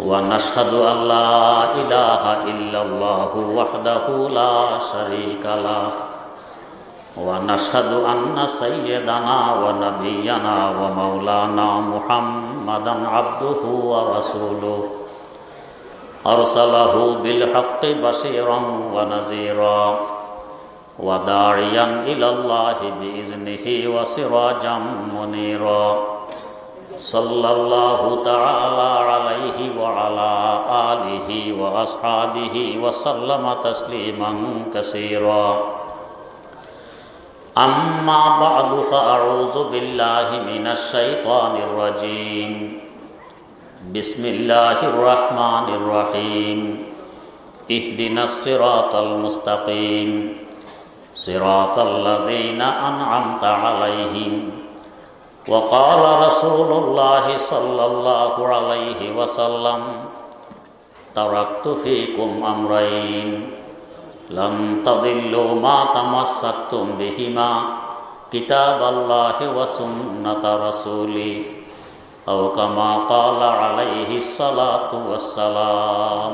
ونشهد أن لا إله إلا الله وحده لا شريك له ونشهد أن سيدنا ونبينا ومولانا محمدا عبده ورسوله أرسله بالحق بشيرا ونذيرا وداعيا إلى الله بإذنه وسراجا منيرا صلى الله تعالى عليه وعلى آله وأصحابه وسلم تسليما كثيرا. أما بعد فأعوذ بالله من الشيطان الرجيم. بسم الله الرحمن الرحيم. اهدنا الصراط المستقيم. صراط الذين أنعمت عليهم. وقال رسول الله صلى الله عليه وسلم تركت فيكم أمرين لن تضلوا ما تمسكتم بهما كتاب الله وسنة رسوله أو كما قال عليه الصلاة والسلام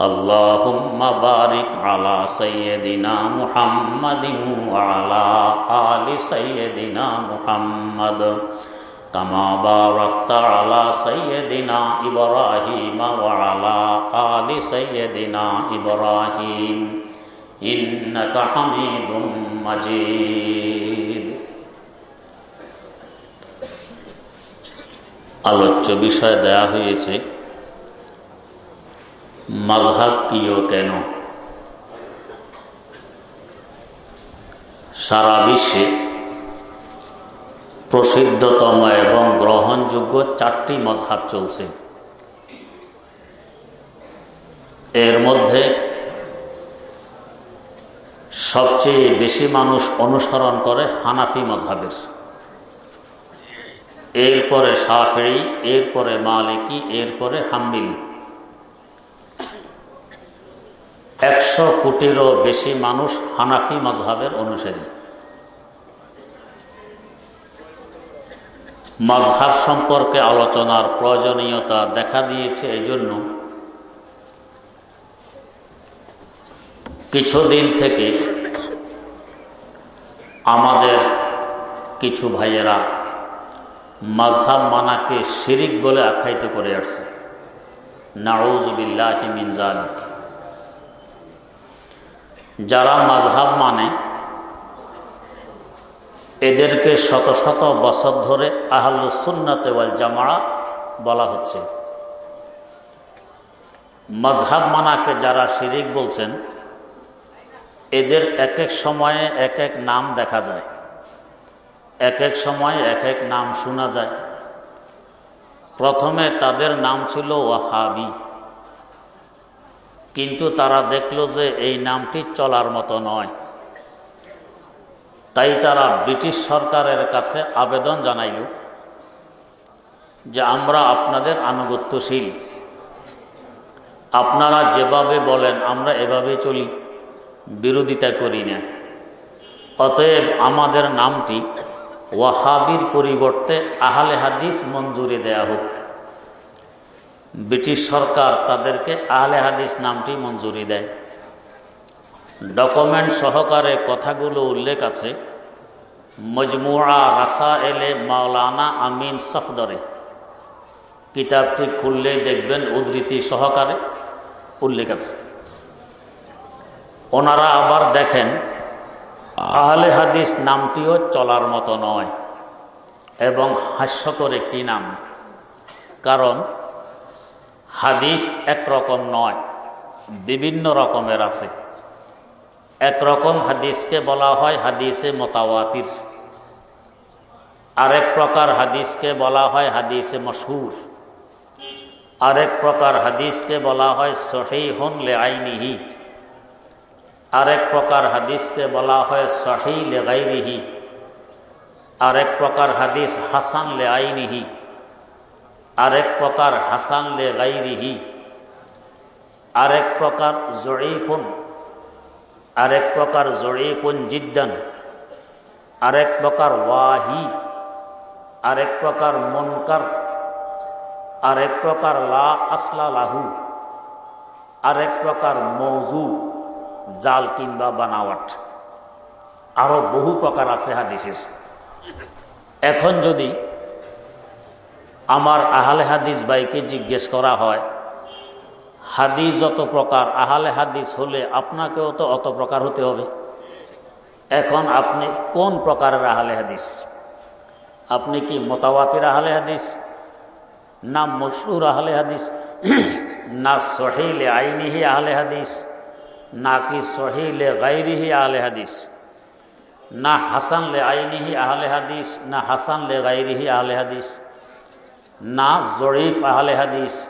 اللهم بارك على سيدنا محمد وعلى آل سيدنا محمد كما باركت على سيدنا إبراهيم وعلى آل سيدنا إبراهيم إنك حميد مجيد আলোচ্য বিষয় দেয়া হয়েছে মাঝহাব কিও কেন? সারা বিশ্বে প্রসিদ্ধতম এবং গ্রহণযোগ্য চারটি মজহাব চলছে। এর মধ্যে সবচেয়ে বেশি মানুষ অনুসরণ করে হানাফি মজহাবের এরপরে সাফেরি এরপরে মালিকি, এরপরে হাম্বিলি। একশো কোটিরও বেশি মানুষ হানাফি মজহাবের অনুসারী। মজহাব সম্পর্কে আলোচনার প্রয়োজনীয়তা দেখা দিয়েছে এই জন্য কিছুদিন থেকে আমাদের কিছু ভাইয়েরা মাঝহাব মানাকে শিরিক বলে আখ্যায়িত করে আসছে। নাউজবিল্লাহ মিনজালিক যারা মাঝহাব মানে এদেরকে শত শত বছর ধরে আহলুসুন্নাতে ওয়াল জামাড়া বলা হচ্ছে। মজহাব মানাকে যারা শিরিক বলছেন, এদের এক এক সময়ে এক এক নাম দেখা যায়। এক এক সময়ে এক এক নাম শোনা যায়। প্রথমে তাদের নাম ছিল ওয়াহাবি। কিন্তু তারা দেখল যে এই নামটি চলার মতো নয়। তাই তারা ব্রিটিশ সরকারের কাছে আবেদন জানাইল যে আমরা আপনাদের আনুগত্যশীল। আপনারা যেভাবে বলেন আমরা এভাবে চলি, বিরোধিতা করি না। অতএব আমাদের নামটি ওয়াহাবির পরিবর্তে আহলে হাদিস মঞ্জুরি দেয়া হোক। ব্রিটিশ সরকার তাদেরকে আহলে হাদিস নামটি মঞ্জুরি দেয়। ডকুমেন্ট সহকারে কথাগুলো উল্লেখ আছে। মজমুয়া রাসা এলে মাওলানা আমিন সফদরে। কিতাবটি খুললেই দেখবেন উদ্ধৃতি সহকারে উল্লেখ আছে। ওনারা আবার দেখেন, আহলে হাদিস নামটিও চলার মতো নয় এবং হাস্যকর একটি নাম। কারণ হাদিস একরকম নয়, বিভিন্ন রকমের আছে। একরকম হাদিসকে বলা হয় হাদিসে মোতাওয়াতির। আরেক প্রকার হাদিসকে বলা হয় হাদিসে মশহুর। আরেক প্রকার হাদিসকে বলা হয় সহিহন লে আইনিহি আরেক প্রকার হাদিসকে বলা হয় সহি লে গাইরিহি আরেক প্রকার হাদিস হাসান লে আইনিহি আরেক প্রকার হাসান লে গাইরিহি, আরেক প্রকার জয়ীফুন, আরেক প্রকার জয়ীফুন জিদ্দান, আরেক প্রকার ওয়াহি, আরেক প্রকার মনকার, আরেক প্রকার লা আসলা লাহু, আরেক প্রকার মৌজু, জাল কিংবা বানাওয়াট। আরও বহু প্রকার আছে হাদিসের। এখন যদি আমার আহলে হাদিস বাইকে জিজ্ঞেস করা হয়, হাদিস যত প্রকার, আহলে হাদিস হলে আপনাকেও তো অত প্রকার হতে হবে। এখন আপনি কোন প্রকারের আহলে হাদিস? আপনি কি মোতাবাতির আহলে হাদিস না মশরুর আহলে হাদিস? না সহিলে আইনিহি আহলে হাদিস? না কি সহিলে গাইরিহি আহলে হাদিস? না হাসান লে আইনিহি আহলে হাদিস? না হাসান লে গাইরিহি আহলে হাদিস? না জরিফ আহলে হাদিস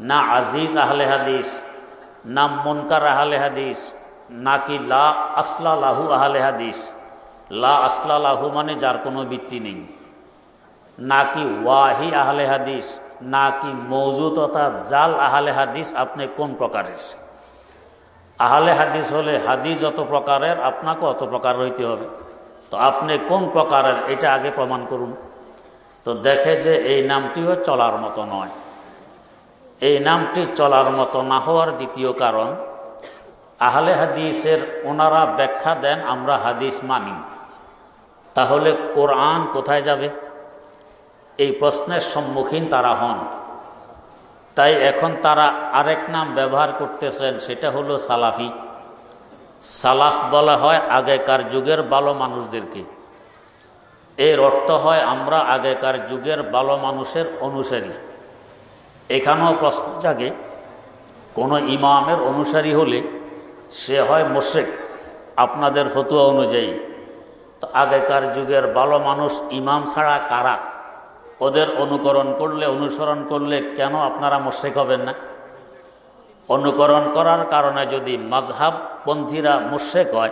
না আজিজ আহলে হাদিস না মনকার আহলে হাদিস না কি লা আসলা লাহু আহলে হাদিস লা আসলা লাহু মানে যার কোনো বৃত্তি নেই। না কি ওয়াহি আহলে হাদিস না কি মৌজু জাল আহলে হাদিস আপনি কোন প্রকারের? আহলে হাদিস হলে হাদিস যত প্রকারের আপনাকে অত প্রকার হইতে হবে। তো আপনি কোন প্রকারের, এটা আগে প্রমাণ করুন। তো দেখে যে এই নামটিও চলার মতো নয়। এই নামটি চলার মতো না হওয়ার দ্বিতীয় কারণ, আহলে হাদিসের ওনারা ব্যাখ্যা দেন, আমরা হাদিস মানি। তাহলে কোরআন কোথায় যাবে? এই প্রশ্নের সম্মুখীন তারা হন। তাই এখন তারা আরেক নাম ব্যবহার করতেছেন, সেটা হলো সালাফি। সালাফ বলা হয় আগেকার যুগের ভালো মানুষদেরকে। এর অর্থ হয় আমরা আগেকার যুগের ভালো মানুষের অনুসারী। এখানেও প্রশ্ন জাগে, কোনো ইমামের অনুসারী হলে সে হয় মোশেক আপনাদের ফতুয়া অনুযায়ী, তো আগেকার যুগের ভালো মানুষ ইমাম ছাড়া কারা? ওদের অনুকরণ করলে, অনুসরণ করলে কেন আপনারা মোশেক হবেন না? অনুকরণ করার কারণে যদি মাঝহাব পন্থীরা মোশেক হয়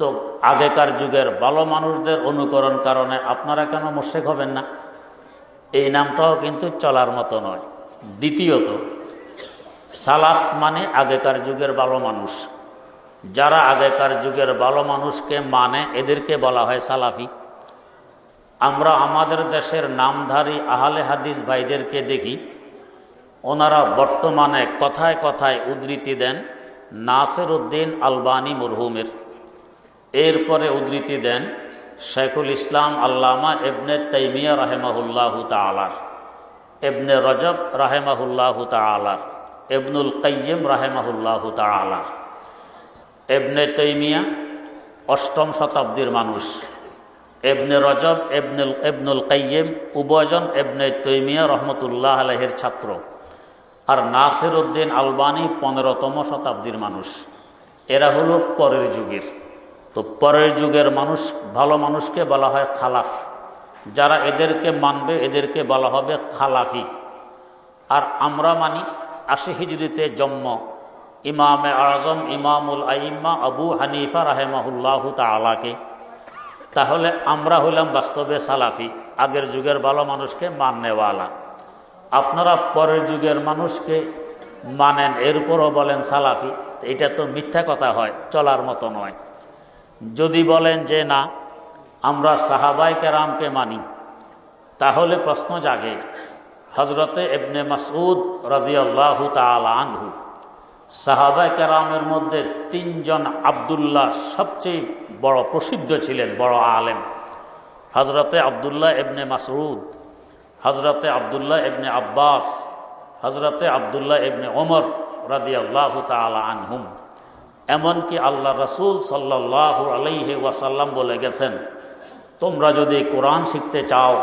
তো আগেকার যুগের ভালো মানুষদের অনুকরণ কারণে আপনারা কেন মোশেক হবেন না? এই নামটাও কিন্তু চলার মতো নয়। দ্বিতীয়ত, সালাফ মানে আগেকার যুগের ভালো মানুষ। যারা আগেকার যুগের ভালো মানুষকে মানে এদেরকে বলা হয় সালাফি। আমরা আমাদের দেশের নামধারী আহলে হাদিস ভাইদেরকে দেখি, ওনারা বর্তমানে কথায় কথায় উদ্ধৃতি দেন নাসের উদ্দিন আলবানী মরহুমের। এরপরে উদ্ধৃতি দেন শেখুল ইসলাম আল্লামা এবনে তৈমিয়া রাহেমাহুল্লাহ তালার এবনে রজব রাহেমাহুল্লাহ তালার এবনুল কাইম রাহেমাহুল্লাহ তালার এবনে তৈমিয়া অষ্টম শতাব্দীর মানুষ এবনে রজব এবনুল এবনুল কাইম উভয়জন এবনে তৈমিয়া রহমতুল্লাহ আলহের ছাত্র। আর নাসির উদ্দিন আলবানি পনেরোতম শতাব্দীর মানুষ। এরা হলো পরের যুগের। তো পরের যুগের মানুষ, ভালো মানুষকে বলা হয় খালাফ। যারা এদেরকে মানবে, এদেরকে বলা হবে খালাফি। আর আমরা মানি আশি হিজড়িতে জন্ম। ইমামে আজম, ইমামুল আইম্মা আবু হানিফা রাহেমাহুল্লাহ তালাকে তাহলে আমরা হইলাম বাস্তবে সালাফি, আগের যুগের ভালো মানুষকে মাননেওয়ালা। আপনারা পরের যুগের মানুষকে মানেন, এরপরও বলেন সালাফি। এটা তো মিথ্যা কথা হয়, চলার মতো নয়। যদি বলেন যে না, আমরা সাহাবাই কেরামকে মানি, তাহলে প্রশ্ন জাগে। হজরতে এবনে মাসুদ রাজিয়াল্লাহ তালা আনহু সাহাবাই কেরামের মধ্যে তিনজন আবদুল্লাহ সবচেয়ে বড় প্রসিদ্ধ ছিলেন, বড় আলেম। হজরতে আবদুল্লাহ এবনে মাসরুদ হজরতে আবদুল্লাহ এবনে আব্বাস হজরতে আবদুল্লাহ এবনে ওমর রাদি আল্লাহ আনহুম। এমনকি আল্লাহ রসুল সাল্লাহ আলাইহি ওয়াসাল্লাম বলে গেছেন, তোমরা যদি কোরআন শিখতে চাও,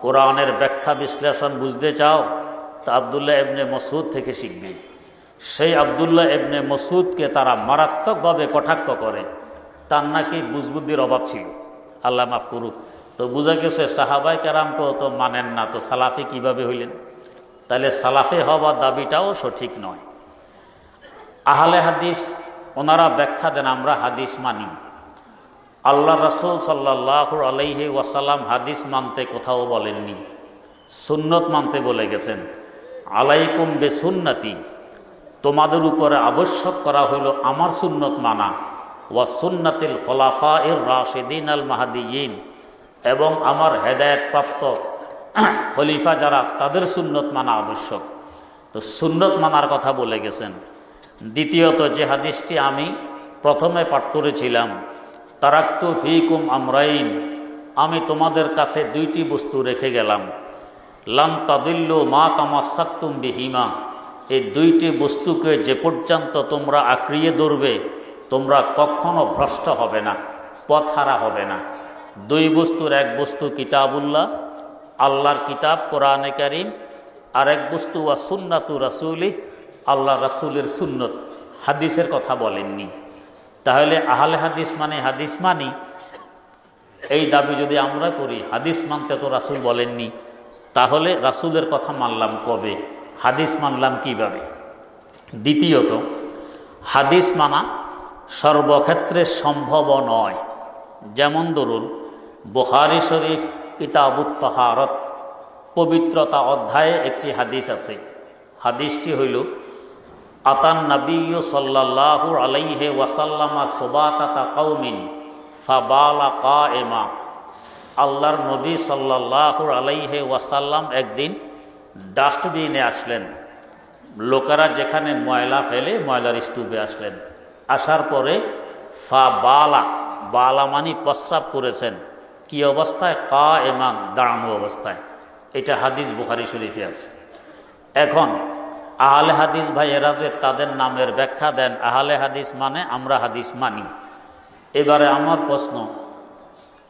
কোরআনের ব্যাখ্যা বিশ্লেষণ বুঝতে চাও, তা আবদুল্লাহ এবনে মসুদ থেকে শিখবে। সেই আবদুল্লাহ এবনে মসুদকে তারা মারাত্মকভাবে কটাক্ষ করে। তার নাকি বুঝবুদ্ধির অভাব ছিল। আল্লাহ মাফ করুক। তো বুঝা গেছে সাহাবাই কেরামকেও তো মানেন না। তো সালাফি কীভাবে হইলেন? তাহলে সালাফে হওয়ার দাবিটাও সঠিক নয়। আহলে হাদিস ওনারা ব্যাখ্যা দেন, আমরা হাদিস মানি। আল্লাহ রসুল সাল্লাহ আলাইহি ওয়াসাল্লাম হাদিস মানতে কোথাও বলেননি, সুন্নত মানতে বলে গেছেন। আলাইকুম বে সুন্নতি তোমাদের উপরে আবশ্যক করা হইল আমার সুন্নত মানা। ওয়া সুন্নাতিল খোলাফা ইর রাশেদিন আল মাহাদিন এবং আমার হেদায়তপ্রাপ্ত খলিফা যারা, তাদের সুন্নত মানা আবশ্যক। তো সুন্নত মানার কথা বলে গেছেন। দ্বিতীয়ত যে হাদিসটি আমি প্রথমে পাঠ করেছিলাম, তারাক্তু ফিকুম আমরাইন, আমি তোমাদের কাছে দুইটি বস্তু রেখে গেলাম। লাম তাদিল্লু মা তামাসাক্তুম বিহিমা, এই দুইটি বস্তুকে যে পর্যন্ত তোমরা আঁকড়িয়ে ধরবে, তোমরা কখনো ভ্রষ্ট হবে না, পথহারা হবে না। দুই বস্তুর এক বস্তু কিতাবুল্লাহ, আল্লাহর কিতাব কোরআনে কারিম আর এক বস্তু ওয়া সুন্নাতু রাসুলি আল্লাহ রাসুলের সুন্নত। হাদিসের কথা বলেননি। তাহলে আহলে হাদিস মানে হাদিস মানি? এই দাবি যদি আমরা করি, হাদিস মানতে তো রাসুল বলেননি, তাহলে রাসুলের কথা মানলাম কবে? হাদিস মানলাম কীভাবে? দ্বিতীয়ত, হাদিস মানা সর্বক্ষেত্রে সম্ভব নয়। যেমন ধরুন বুহারি শরীফ কিতাবুত তাহারত পবিত্রতা অধ্যায়ে একটি হাদিস আছে। হাদিসটি হইল আতান নবী সাল্লাহ আলাইহে ওয়াসাল্লামা সোবাতাতা কৌমিন ফাবালা কা এমা আল্লাহর নবী সাল্লাহ আলাইহে ওয়াসাল্লাম একদিন ডাস্টবিনে আসলেন। লোকেরা যেখানে ময়লা ফেলে ময়লার স্তূপে আসলেন। আসার পরে ফা বালা বালা মানি প্রস্রাব করেছেন। কি অবস্থায়? কা এমান দাঁড়ানো অবস্থায়। এটা হাদিস বুখারি শরীফে আছে। এখন আহলে হাদিস ভাইয়েরা যে তাদের নামের ব্যাখ্যা দেন, আহলে হাদিস মানে আমরা হাদিস মানি। এবারে আমার প্রশ্ন,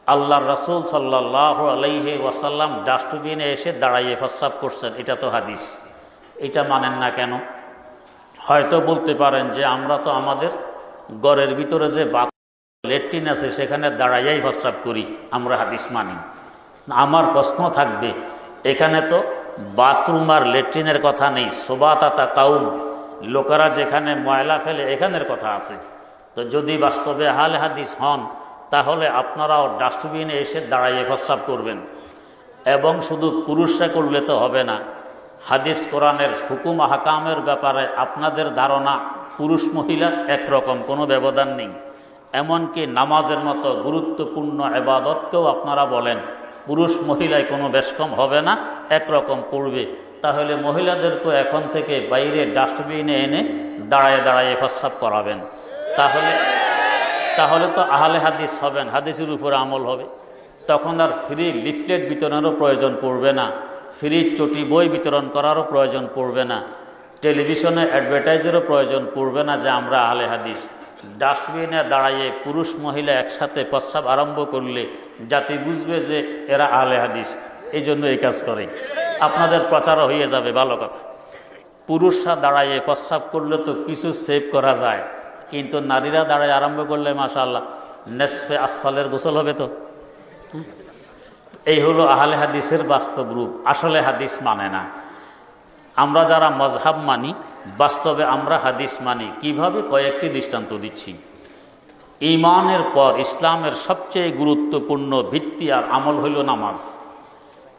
আল্লাহর রসুল সাল্লাহ আলাইহে ওয়াসাল্লাম ডাস্টবিনে এসে দাঁড়াইয়ে প্রস্রাব করছেন, এটা তো হাদিস। এটা মানেন না কেন? হয়তো বলতে পারেন যে আমরা তো আমাদের গড়ের ভিতরে যে বাথ লেট্রিন আছে, সেখানে দাঁড়াইয়াই প্রস্রাব করি, আমরা হাদিস মানি। আমার প্রশ্ন থাকবে, এখানে তো বাথরুম আর লেট্রিনের কথা নেই, সোবাতাতা কাউম লোকেরা যেখানে ময়লা ফেলে এখানের কথা আছে। তো যদি বাস্তবে হাল হাদিস হন, তাহলে আপনারাও ডাস্টবিনে এসে দাঁড়াইয়ে প্রস্রাব করবেন। এবং শুধু পুরুষরা করলে তো হবে না। হাদিস কোরআনের হুকুম হাকামের ব্যাপারে আপনাদের ধারণা পুরুষ মহিলা একরকম, কোনো ব্যবধান নেই। এমনকি নামাজের মতো গুরুত্বপূর্ণ এবাদতকেও আপনারা বলেন পুরুষ মহিলায় কোনো বেশকম হবে না, একরকম পড়বে। তাহলে মহিলাদেরকে এখন থেকে বাইরে ডাস্টবিনে এনে দাঁড়ায় দাঁড়ায় প্রস্রাব করাবেন। তাহলে তাহলে তো আহলে হাদিস হবেন, হাদিসের উপরে আমল হবে। তখন আর ফ্রি লিফলেট বিতরণেরও প্রয়োজন পড়বে না, ফ্রি চটি বই বিতরণ করারও প্রয়োজন পড়বে না, টেলিভিশনে অ্যাডভার্টাইজেরও প্রয়োজন পড়বে না যে আমরা আহলে হাদিস। ডাস্টবিনে দাঁড়াইয়ে পুরুষ মহিলা একসাথে প্রস্রাব আরম্ভ করলে জাতি বুঝবে যে এরা আহলে হাদিস। এই জন্য এই কাজ করে। আপনাদের প্রচারও হয়ে যাবে, ভালো কথা। পুরুষরা দাঁড়াইয়ে প্রস্রাব করলে তো কিছু সেভ করা যায়, কিন্তু নারীরা দাঁড়ায় আরম্ভ করলে মাশাল্লাহ নেসফে আসফালের গোসল হবে তো। এই হলো আহলে হাদিসের বাস্তব রূপ। আসলে হাদিস মানে না। আমরা যারা মজহাব মানি, বাস্তবে আমরা হাদিস মানি, কীভাবে কয়েকটি দৃষ্টান্ত দিচ্ছি? ইমানের পর ইসলামের সবচেয়ে গুরুত্বপূর্ণ ভিত্তি আর আমল হইল নামাজ।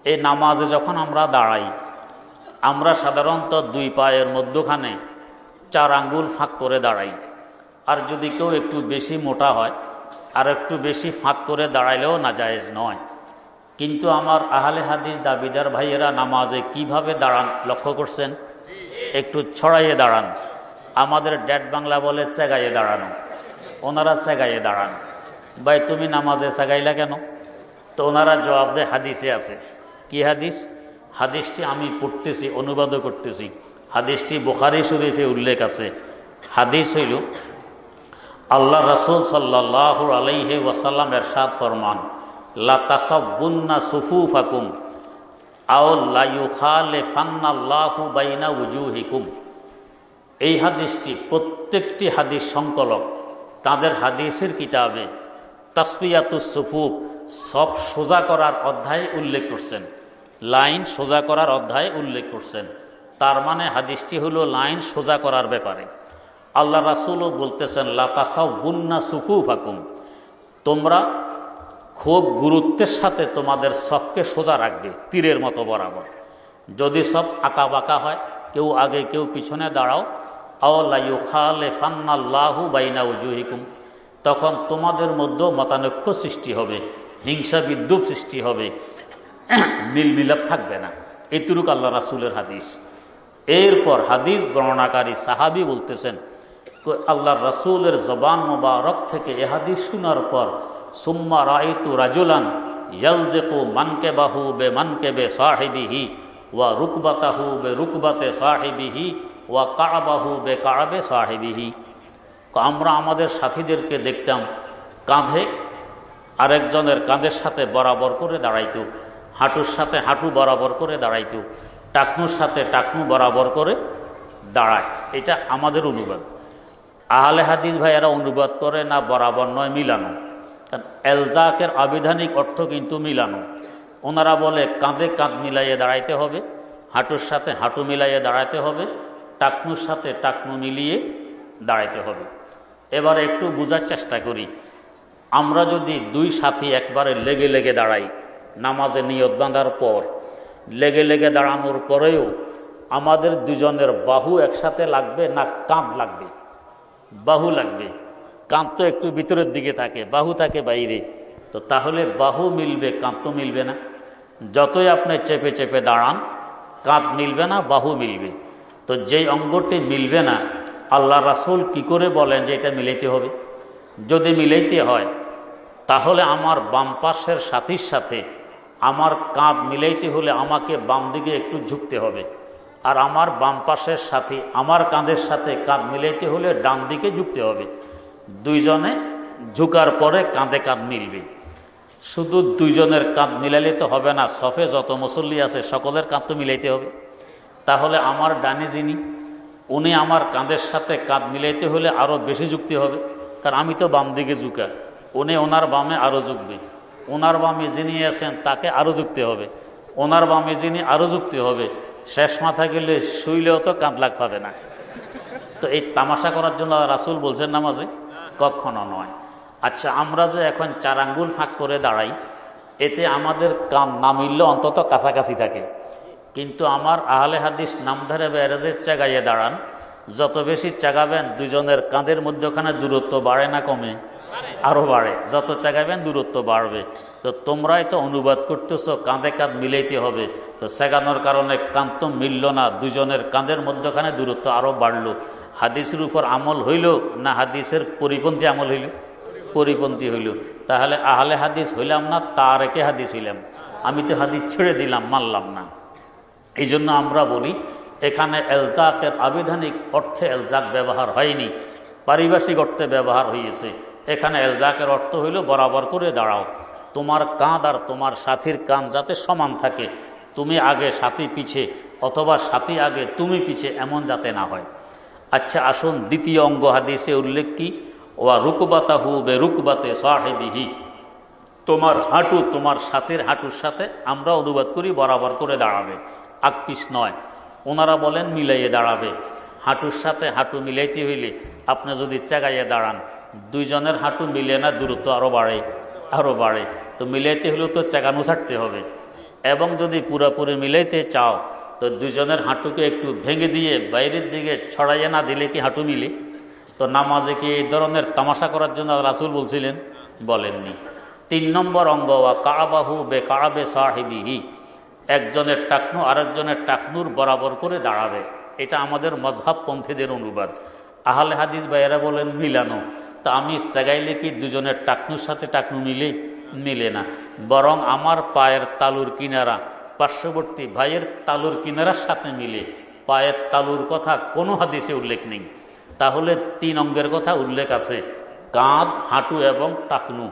এই নামাজে যখন আমরা দাঁড়াই, আমরা সাধারণত দুই পায়ের মধ্যখানে চার আঙ্গুল ফাঁক করে দাঁড়াই। আর যদি কেউ একটু বেশি মোটা হয়, আর একটু বেশি ফাঁক করে দাঁড়াইলেও না নয়। কিন্তু আমার আহলে হাদিস দাবিদার ভাইয়েরা নামাজে কীভাবে দাঁড়ান লক্ষ্য করছেন? একটু ছড়াইয়ে দাঁড়ান। আমাদের ড্যাট বাংলা বলে চেগাইয়ে দাঁড়ানো। ওনারা চেগাইয়ে দাঁড়ান। ভাই, তুমি নামাজে চেগাইলা কেন? তো ওনারা জবাব দেয়, হাদিসে আছে। কি হাদিস? হাদিসটি আমি পড়তেছি অনুবাদও করতেছি। হাদিসটি বোখারি শরীফে উল্লেখ আছে। হাদিস হইল, আল্লাহ রসুল সাল্লাহ আলাইহি ওয়াসাল্লাম এরশাদ ফরমান। সুফু ফাকুম বাইনা এই হাদিসটি, প্রত্যেকটি হাদিস সংকলক তাদের হাদিসের কিতাবে তাসপিয়াতুস সুফুফ, সব সোজা করার অধ্যায়ে উল্লেখ করছেন। লাইন সোজা করার অধ্যায়ে উল্লেখ করছেন। তার মানে হাদিসটি হলো লাইন সোজা করার ব্যাপারে। আল্লাহ রাসুলও বলতেছেন লাতাসাউ বুন্না সুফু ফাকুম তোমরা খুব গুরুত্বের সাথে তোমাদের সফকে সোজা রাখবে, তীরের মতো বরাবর। যদি সব আঁকা বাঁকা হয়, কেউ আগে কেউ পিছনে দাঁড়াও। খালে ফান্নাল্লাহু বাইনা উজুহিকুম। তখন তোমাদের মধ্যেও মতানৈক্য সৃষ্টি হবে, হিংসা বিদ্যুৎ সৃষ্টি হবে। মিল মিলাপ থাকবে না। এতুরুক আল্লাহ রাসুলের হাদিস। এরপর হাদিস বর্ণনাকারী সাহাবি বলতেছেন, আল্লাহ রাসুলের জবান মোবারক থেকে এ হাদিস শোনার পর সুম্মা রাইতু রাজুলান ইয়ালজেকু মানকে বাহু বে মানকে বে সাহেবিহি ওয়া রুকবাতাহু বে রুকবাতে সাহেবিহি ওয়া কাড়াবাহু বে কাড়াবে সাহেবিহি আমরা আমাদের সাথীদেরকে দেখতাম, কাঁধে আরেকজনের কাঁধের সাথে বরাবর করে দাঁড়াইতো, হাঁটুর সাথে হাঁটু বরাবর করে দাঁড়াইতো, টাকনুর সাথে টাকনু বরাবর করে দাঁড়ায়। এটা আমাদের অনুবাদ। আহলে হাদিস ভাইয়েরা অনুবাদ করে না বরাবর নয়, মিলানো। এলজাকের আবিধানিক অর্থ কিন্তু মিলানো। ওনারা বলে, কাঁধে কাঁধ মিলাইয়ে দাঁড়াইতে হবে, হাঁটুর সাথে হাঁটু মিলাইয়ে দাঁড়াইতে হবে, টাকনুর সাথে টাকনু মিলিয়ে দাঁড়াইতে হবে। এবারে একটু বোঝার চেষ্টা করি। আমরা যদি দুই সাথী একবারে লেগে লেগে দাঁড়াই, নামাজে নিয়ত বাঁধার পর, লেগে লেগে দাঁড়ানোর পরেও আমাদের দুজনের বাহু একসাথে লাগবে না কাঁধ লাগবে? বাহু লাগবে। কাঁধ তো একটু ভিতরের দিকে থাকে, বাহু থাকে বাইরে। তো তাহলে বাহু মিলবে কাঁধ তো মিলবে না। যতই আপনি চেপে চেপে দাঁড়ান কাঁধ মিলবে না, বাহু মিলবে। তো যেই অঙ্গটি মিলবে না, আল্লাহ রাসুল কি করে বলেন যে এটা মিলাইতে হবে? যদি মিলাইতে হয়, তাহলে আমার বাম পাশের সাথীর সাথে আমার কাঁধ মিলাইতে হলে আমাকে বাম দিকে একটু ঝুঁকতে হবে। আর আমার বাম পাশের সাথে আমার কাঁধের সাথে কাঁধ মিলাইতে হলে ডান দিকে ঝুঁকতে হবে। দুইজনে ঝুঁকার পরে কাঁধে কাঁধ মিলবে। শুধু দুইজনের কাঁধ মিলাইলে তো হবে না, সফে যত মুসল্লি আছে সকলের কাঁধ তো মিলাইতে হবে। তাহলে আমার ডানে যিনি, উনি আমার কাঁধের সাথে কাঁধ মিলাইতে হলে আরও বেশি যুক্তি হবে। কারণ আমি তো বাম দিকে ঝুঁকা, উনি ওনার বামে আরও ঝুঁকবে ওনার বামে যিনি আছেন তাকে আরও যুক্তি হবে। ওনার বামে যিনি আরও যুক্তি হবে, শেষ মাথা গেলে শুইলেও তো কাঁধ লাগ পাবে না। তো এই তামাশা করার জন্য রাসুল বলছেন নামাজে কখনো নয়। আচ্ছা আমরা যে এখন চার আঙ্গুল ফাঁক করে দাঁড়াই, এতে আমাদের কাম না মিললে অন্তত কাছাকাছি থাকে। কিন্তু আমার আহলে হাদিস নামধারে ব্যারেজের চাগাইয়ে দাঁড়ান, যত বেশি চাগাবেন দুজনের কাঁধের মধ্যখানে দূরত্ব বাড়ে না কমে? আরও বাড়ে। যত চাগাবেন দূরত্ব বাড়বে। তো তোমরাই তো অনুবাদ করতেছ, কাঁধে কাঁধ মিলাইতে হবে। তো সেগানোর কারণে কাঁধ তো মিলল না, দুজনের কাঁধের মধ্যখানে দূরত্ব আরও বাড়লো। হাদিসের উপর আমল হইল না হাদিসের পরিপন্থী আমল হইল? পরিপন্থী হইল। তাহলে আহলে হাদিস হইলাম না তা রেখে হাদিস হইলাম। আমি তো হাদিস ছেড়ে দিলাম, মানলাম না। এই জন্য আমরা বলি, এখানে এলজাকের আবিধানিক অর্থে এলজাক ব্যবহার হয়নি। পারিভাষিক অর্থে ব্যবহার হয়েছে এখানে এলজাকের অর্থ হইল, বরাবর করে দাঁড়াও। তোমার কাঁধ আর তোমার সাথীর কান যাতে সমান থাকে। তুমি আগে সাথী পিছে, অথবা সাথী আগে তুমি পিছে, এমন যাতে না হয়। আচ্ছা আসুন, দ্বিতীয় অঙ্গ হাদিসে উল্লেখ কি? ওয়া রুকবাতাহু বে রুকবাতে সাহেবিহি। তোমার হাঁটু তোমার সাথের হাঁটুর সাথে, আমরা অনুবাদ করি, বরাবর করে দাঁড়াবে। আকপিস নয়, ওনারা বলেন মিলাইয়ে দাঁড়াবে। হাঁটুর সাথে হাঁটু মিলাইতে হইলে আপনি যদি চেগাইয়ে দাঁড়ান, দুইজনের হাঁটু মিলে না, দূরত্ব আরও বাড়ে আরও বাড়ে। তো মিলাইতে হলেও তো চাগানো ছাড়তে হবে। এবং যদি পুরোপুরি মিলাইতে চাও তো দুজনের হাঁটুকে একটু ভেঙে দিয়ে বাইরের দিকে ছড়াইয়ে না দিলে কি হাঁটু মিলে? তো নামাজে কি এই ধরনের তামাশা করার জন্য রাসুল বলছিলেন? বলেননি। তিন নম্বর অঙ্গ বা কাড়াবাহু বে কাড়াবে সাহেবিহি। একজনের টাকনু আরেকজনের টাকনুর বরাবর করে দাঁড়াবে। এটা আমাদের মজহাব পন্থীদের অনুবাদ। আহলে হাদিস ভাইয়েরা বলেন, মিলানো। তা আমি সেগাইলে কি দুজনের টাকনুর সাথে টাকনু মিলে? মিলে না। বরং আমার পায়ের তালুর কিনারা পার্শ্ববর্তী ভাইয়ের তালুর কিনারার সাথে মিলে পায়ের তালুর কথা কোনো হাদিসে উল্লেখ নেই। তাহলে তিন অঙ্গের কথা উল্লেখ আছে, কাঁধ, হাঁটু এবং টাকনু।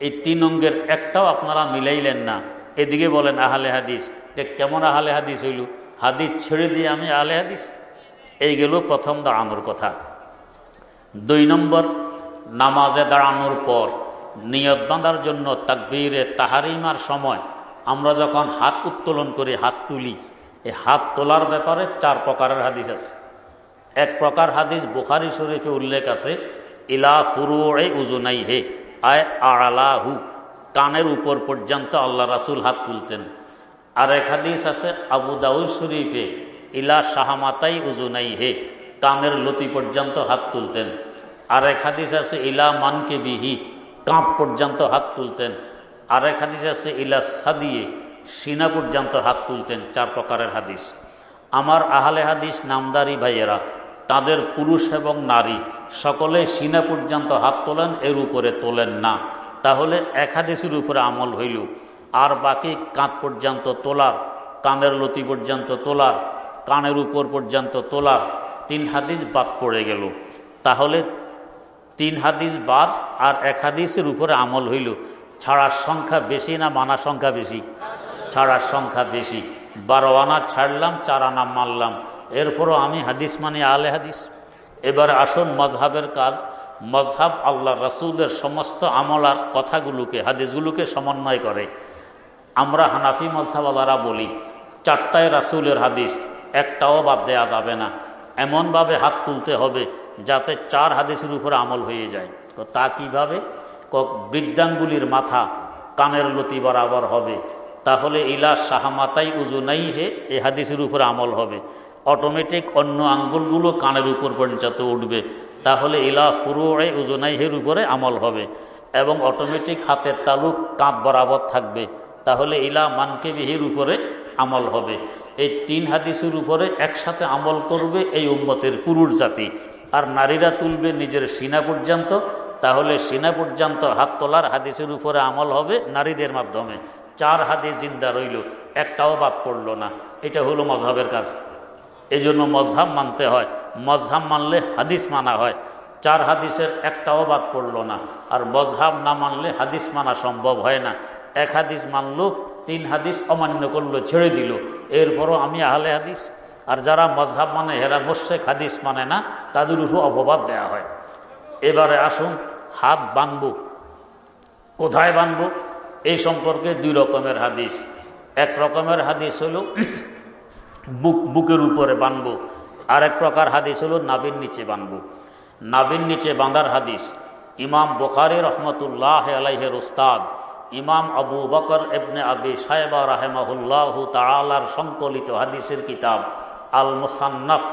এই তিন অঙ্গের একটাও আপনারা মিলাইলেন না। এদিকে বলেন, আহলে হাদিস যে কেমন আহলে হাদিস হইল? হাদিস ছেড়ে দিয়ে আমি আহলে হাদিস? এই গেল প্রথম দাঁড়ানোর কথা। দুই নম্বর, নামাজে দাঁড়ানোর পর নিয়ত বাঁধার জন্য তাকবীরে তাহারিমার সময় আমরা যখন হাত উত্তোলন করি, হাত তুলি, এই হাত তোলার ব্যাপারে চার প্রকারের হাদিস আছে। এক প্রকার হাদিস বুখারি শরীফে উল্লেখ আছে, ইলা ফুরুড়ে উজুনাই হে আয় আড়ালাহু কানের উপর পর্যন্ত আল্লাহ রাসুল হাত তুলতেন। আর এক হাদিস আছে আবু দাউদ শরীফে, ইলা শাহামাতাই উজুনাই হে কানের লতি পর্যন্ত হাত তুলতেন। আর এক হাদিস আছে, ইলা মানকে বিহি কাঁপ পর্যন্ত হাত তুলতেন। আর এক হাদিস আছে, ইলা সাদিয়ে সিনা পর্যন্ত হাত তুলতেন, চার প্রকারের হাদিস। আমার আহলে হাদিস, নামদারি ভাইয়েরা, তাদের পুরুষ এবং নারী, সকলে সিনা পর্যন্ত হাত তোলেন, এর উপরে তোলেন না। তাহলে এক হাদিসের উপরে আমল হইল। আর বাকি কাঁধ পর্যন্ত তোলার, কানের লতি পর্যন্ত তোলার, কানের উপর পর্যন্ত তোলার তিন হাদিস বাদ পড়ে গেল। তাহলে তিন হাদিস বাদ আর এক হাদিসের উপরে আমল হইল। ছাড়ার সংখ্যা বেশি না মানার সংখ্যা বেশি? ছাড়ার সংখ্যা বেশি। বারো আনা ছাড়লাম, চার আনা মারলাম। এরপরও আমি হাদিস মানে আলে হাদিস। এবার আসুন মজহাবের কাজ। মজহাব আল্লাহ রসুলের সমস্ত আমলার কথাগুলোকে, হাদিসগুলোকে সমন্বয় করে। আমরা হানাফি মজহাবালারা বলি চারটায় রাসুলের হাদিস, একটাও বাদ দেওয়া যাবে না। এমনভাবে হাত তুলতে হবে যাতে চার হাদিসের উপরে আমল হয়ে যায়। তো তা কীভাবে? বৃদ্ধাঙ্গুলির মাথা কানের লতি বরাবর হবে। তাহলে ইলা শাহামাতাই উজুনাই হে, এ হাদিসের উপরে আমল হবে। অটোমেটিক অন্য আঙ্গুলগুলো কানের উপর পর্যন্ত উঠবে। তাহলে ইলা ফুরুড়ে উজুনাইহের উপরে আমল হবে। এবং অটোমেটিক হাতের তালুক কাঁধ বরাবর থাকবে। তাহলে ইলা মানকে বিহির উপরে আমল হবে। এই তিন হাদিসের উপরে একসাথে আমল করবে এই উম্মতের পুরুষ জাতি। আর নারীরা তুলবে নিজের সিনা পর্যন্ত তাহলে সিনা পর্যন্ত হাত তোলার হাদিসের উপরে আমল হবে নারীদের মাধ্যমে। চার হাদিস জিন্দা রইল, একটাও বাদ পড়ল না। এটা হলো মজহাবের কাজ। এই জন্য মজহাব মানতে হয়। মজহাব মানলে হাদিস মানা হয়। চার হাদিসের একটাও বাদ পড়ল না। আর মজহাব না মানলে হাদিস মানা সম্ভব হয় না। এক হাদিস মানল, তিন হাদিস অমান্য করল, ছেড়ে দিল। এরপরও আমি আহলে হাদিস। আর যারা মজহাব মানে হেরা মোশেক হাদিস মানে না, তাদের উপর অপবাদ দেয়া হয়। এবারে আসুন হাত বানবো, কোথায় বানবো, এই সম্পর্কে দুই রকমের হাদিস। এক রকমের হাদিস হলো বুক, বুকের উপরে বানবো আর এক প্রকার হাদিস হলো নাবির নিচে বানবো। নাবির নিচে বাঁধার হাদিস, ইমাম বুখারি রহমতুল্লাহ আলাইহের উস্তাদ, ইমাম আবু বকর এবনে আবি সাহেবা রাহেমাহুল্লাহ তালার সংকলিত হাদিসের কিতাব আল মুসান্নাফ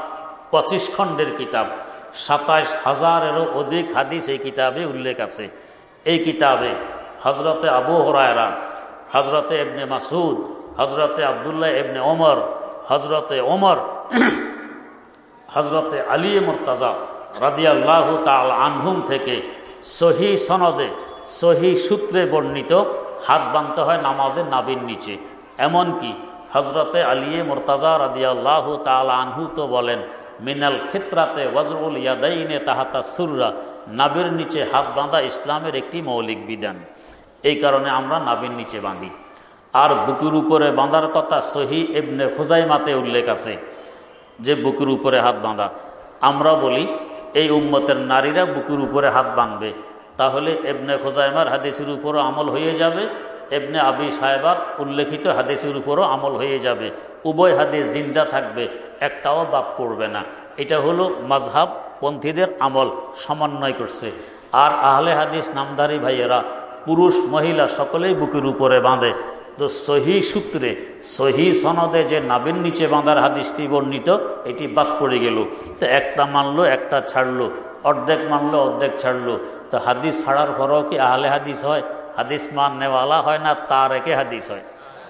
পঁচিশ খণ্ডের কিতাব। সাতাইশ হাজারেরও অধিক হাদিস এই কিতাবে উল্লেখ আছে। এই কিতাবে হজরতে আবু হরায়রা হজরতে এবনে মাসুদ হজরতে আবদুল্লাহ এবনে ওমর হজরতে ওমর হজরতে আলী মোরতাজা রাদিয়াল্লাহ তাল আনহুম থেকে সহি সনদে, সহি সূত্রে বর্ণিত হাত বাঁধতে হয় নামাজের নাবির নিচে। এমনকি হজরতে আলিয়ে মোরতাজা রাদিয়াল্লাহ তাল আনহু তো বলেন মিনাল ফিতরাতে ওয়াজরুল ইয়াদাইনে তাহাতা সুররা নাবির নিচে হাত বাঁধা ইসলামের একটি মৌলিক বিধান। এই কারণে আমরা নাবির নিচে বাঁধি। আর বুকুর উপরে বাঁধার কথা সহি এবনে মাতে উল্লেখ আছে, যে বুকুর উপরে হাত বাঁধা। আমরা বলি, এই উম্মতের নারীরা বুকুর উপরে হাত বাঁধবে, তাহলে এবনে খোজাইমার হাদিসের উপরও আমল হয়ে যাবে এবনে আবি সাহেবার উল্লেখিত হাদিসের উপরও আমল হয়ে যাবে। উভয় হাদিস জিন্দা থাকবে, একটাও বাপ পড়বে না। এটা হলো মাজহাব পন্থীদের আমল, সমন্বয় করছে। আর আহলে হাদিস নামদারি ভাইয়েরা, পুরুষ, মহিলা সকলেই বুকের উপরে বাঁধে। তো সহি সূত্রে, সহি সনদে যে নাবিন নিচে বাঁধার হাদিসটি বর্ণিত, এটি বাদ পড়ে গেল। তো একটা মানলো, একটা ছাড়লো, অর্ধেক মানলো, অর্ধেক ছাড়লো। তো হাদিস ছাড়ার পরও কি আহলে হাদিস হয়? হাদিস মাননেওয়ালা হয় না, তার একে হাদিস হয়।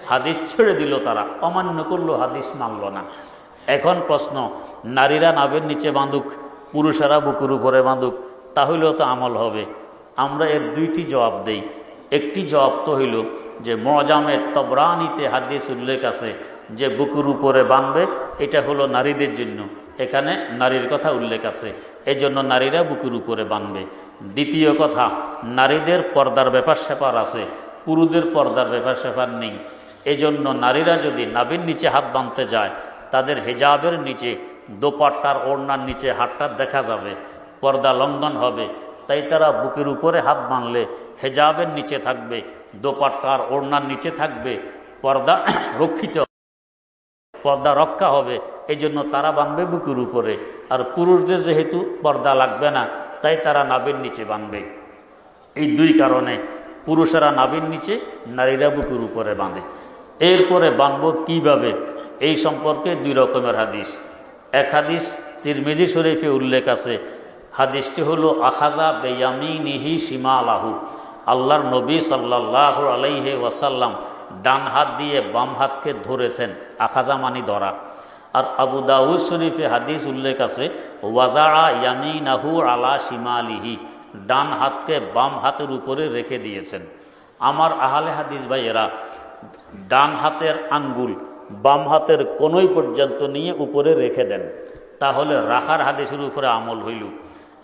হাদিস ছেড়ে দিল তারা, অমান্য করল, হাদিস মানল না। এখন প্রশ্ন, নারীরা নাবের নিচে বাঁধুক, পুরুষেরা বুকুর উপরে বাঁধুক, তাহলেও তো আমল হবে। আমরা এর দুইটি জবাব দেই। একটি জবাব তো হইল যে মজামে তবরানিতে হাদিস উল্লেখ আছে যে, বুকুর উপরে বাঁধবে, এটা হলো নারীদের জন্য। এখানে নারীর কথা উল্লেখ আছে। এই জন্য নারীরা বুকের উপরে বাঁধবে। দ্বিতীয় কথা, নারীদের পর্দার ব্যাপার স্যাপার আছে, পুরুষদের পর্দার ব্যাপার স্যাপার নেই। এজন্য নারীরা যদি নাবির নিচে হাত বাঁধতে যায়, তাদের হেজাবের নিচে, দোপাট্টার ওড়নার নিচে হাতটা দেখা যাবে, পর্দা লঙ্ঘন হবে। তাই তারা বুকের উপরে হাত বাঁধলে হেজাবের নিচে থাকবে, দোপাট্টার ওড়নার নিচে থাকবে, পর্দা রক্ষিত পর্দা রক্ষা হবে এই জন্য তারা বাঁধবে বুকুর উপরে। আর পুরুষদের যেহেতু পর্দা লাগবে না, তাই তারা নাবের নিচে বাঁধবে এই দুই কারণে পুরুষেরা নাবির নিচে, নারীরা বুকের উপরে বাঁধে। এরপরে বাঁধব কীভাবে? এই সম্পর্কে দুই রকমের হাদিস। এক হাদিস তিরমিজি শরীফে উল্লেখ আছে, হাদিসটি হলো, আখাজা বেয়ামি নিহি সীমা আলাহু আল্লাহর নবী সাল্লাহ আলাইহে ওয়াসাল্লাম ডান হাত দিয়ে বাম হাতকে ধরেছেন আখাজা মানি ধরা। আর আবু দাউদ শরীফে হাদিস উল্লেখ আছে ওয়াজারা ইয়ামি নাহু আলা সীমা আলিহি ডান হাতকে বাম হাতের উপরে রেখে দিয়েছেন। আমার আহালে হাদিস ভাইয়েরা, ডান হাতের আঙ্গুল বাম হাতের কোনোই পর্যন্ত নিয়ে উপরে রেখে দেন, তাহলে রাখার হাদিসের উপরে আমল হইল।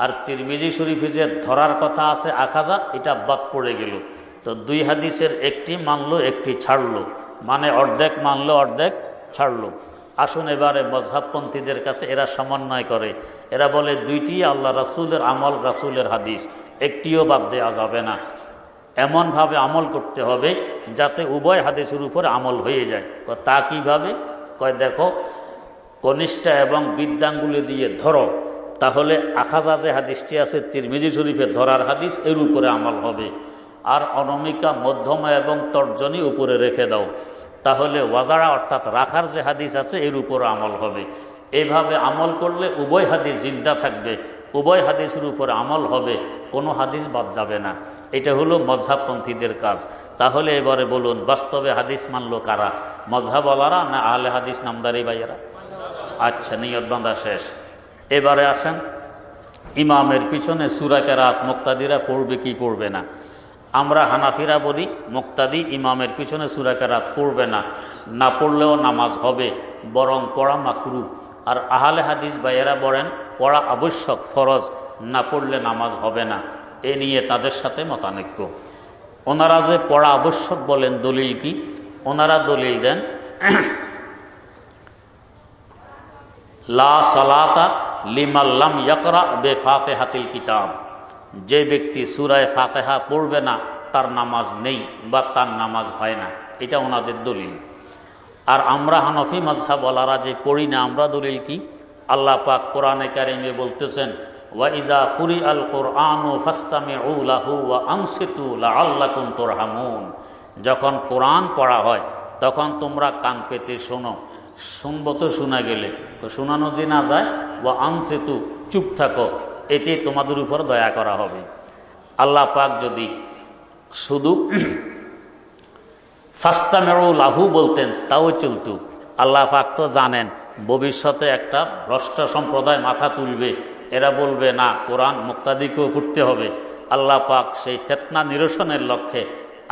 আর তিরমিজি শরীফে যে ধরার কথা আছে আখাজা, এটা বাদ পড়ে গেল। তো দুই হাদিসের একটি মানলো, একটি ছাড়লো। মানে অর্ধেক মানলো, অর্ধেক ছাড়লো। আসুন এবারে মজহাবপন্থীদের কাছে এরা সমন্বয় করে। এরা বলে, দুইটি আল্লাহ রাসুলের আমল রাসুলের হাদিস, একটিও বাদ দেওয়া যাবে না। এমনভাবে আমল করতে হবে যাতে উভয় হাদিসের উপরে আমল হয়ে যায়। তা কীভাবে? কয় দেখো, কনিষ্ঠা এবং বিদ্যাঙ্গুলি দিয়ে ধরো, তাহলে আখাজা যে হাদিসটি আছে, তিরমিজি শরীফে ধরার হাদিস, এর উপরে আমল হবে। আর অনমিকা মধ্যমা এবং তর্জনী উপরে রেখে দাও। তাহলে ওয়াজারা অর্থাৎ রাখার যে হাদিস আছে, এর উপর আমল হবে। এভাবে আমল করলে উভয় হাদিস জিন্দা থাকবে, উভয় হাদিসের উপর আমল হবে, কোনো হাদিস বাদ যাবে না। এটা হলো মজহাবপন্থীদের কাজ। তাহলে এবারে বলুন, বাস্তবে হাদিস মানল কারা? মজহাবলারা না আহলে হাদিস নামদারি ভাইয়েরা? আচ্ছা নিয়ত বাঁধা শেষ। এবারে আসেন, ইমামের পিছনে সুরাকেরাত মুক্তাদিরা পড়বে কি পড়বে না। আমরা হানাফিরা বলি, মুক্তাদি ইমামের পিছনে সুরাকেরাত পড়বে না। না পড়লেও নামাজ হবে, বরং পড়া মাকরু। আর আহলে হাদিস ভাইয়েরা বলেন, পড়া আবশ্যক, ফরজ, না পড়লে নামাজ হবে না। এ নিয়ে তাদের সাথে মতানৈক্য। ওনারা যে পড়া আবশ্যক বলেন, দলিল কি? ওনারা দলিল দেন, লা সালাতা লিমাল্লাম ইয়াকরা বে ফাতে হাতিল কিতাব। যে ব্যক্তি সুরায় ফাতেহা পড়বে না, তার নামাজ নেই বা তার নামাজ হয় না। এটা ওনাদের দলিল। আর আমরা হানফি বলারা যে পড়ি না, আমরা দলিল কি? আল্লাহ পাক কোরআনে কারিমে বলতেছেন, ওয়া ইজা পুরি আল ও ফাস্তামে উলাহু ওয়া আংসিতু আল্লাকুম তোরহামুন। যখন কোরআন পড়া হয়, তখন তোমরা কান পেতে শোনো। শুনব তো শোনা গেলে। শোনানো যে না যায় ও আনসেতু চুপ থাকো। এতে তোমাদের উপর দয়া করা হবে। আল্লাহ পাক যদি শুধু ফাস্তামেরু লাহু বলতেন, তাও চলতু। আল্লাহ পাক তো জানেন, ভবিষ্যতে একটা ভ্রষ্ট সম্প্রদায় মাথা তুলবে। এরা বলবে, না, কোরআন মুক্তাদিকেও ফুটতে হবে। আল্লাহ পাক সেই ফেতনা নিরসনের লক্ষ্যে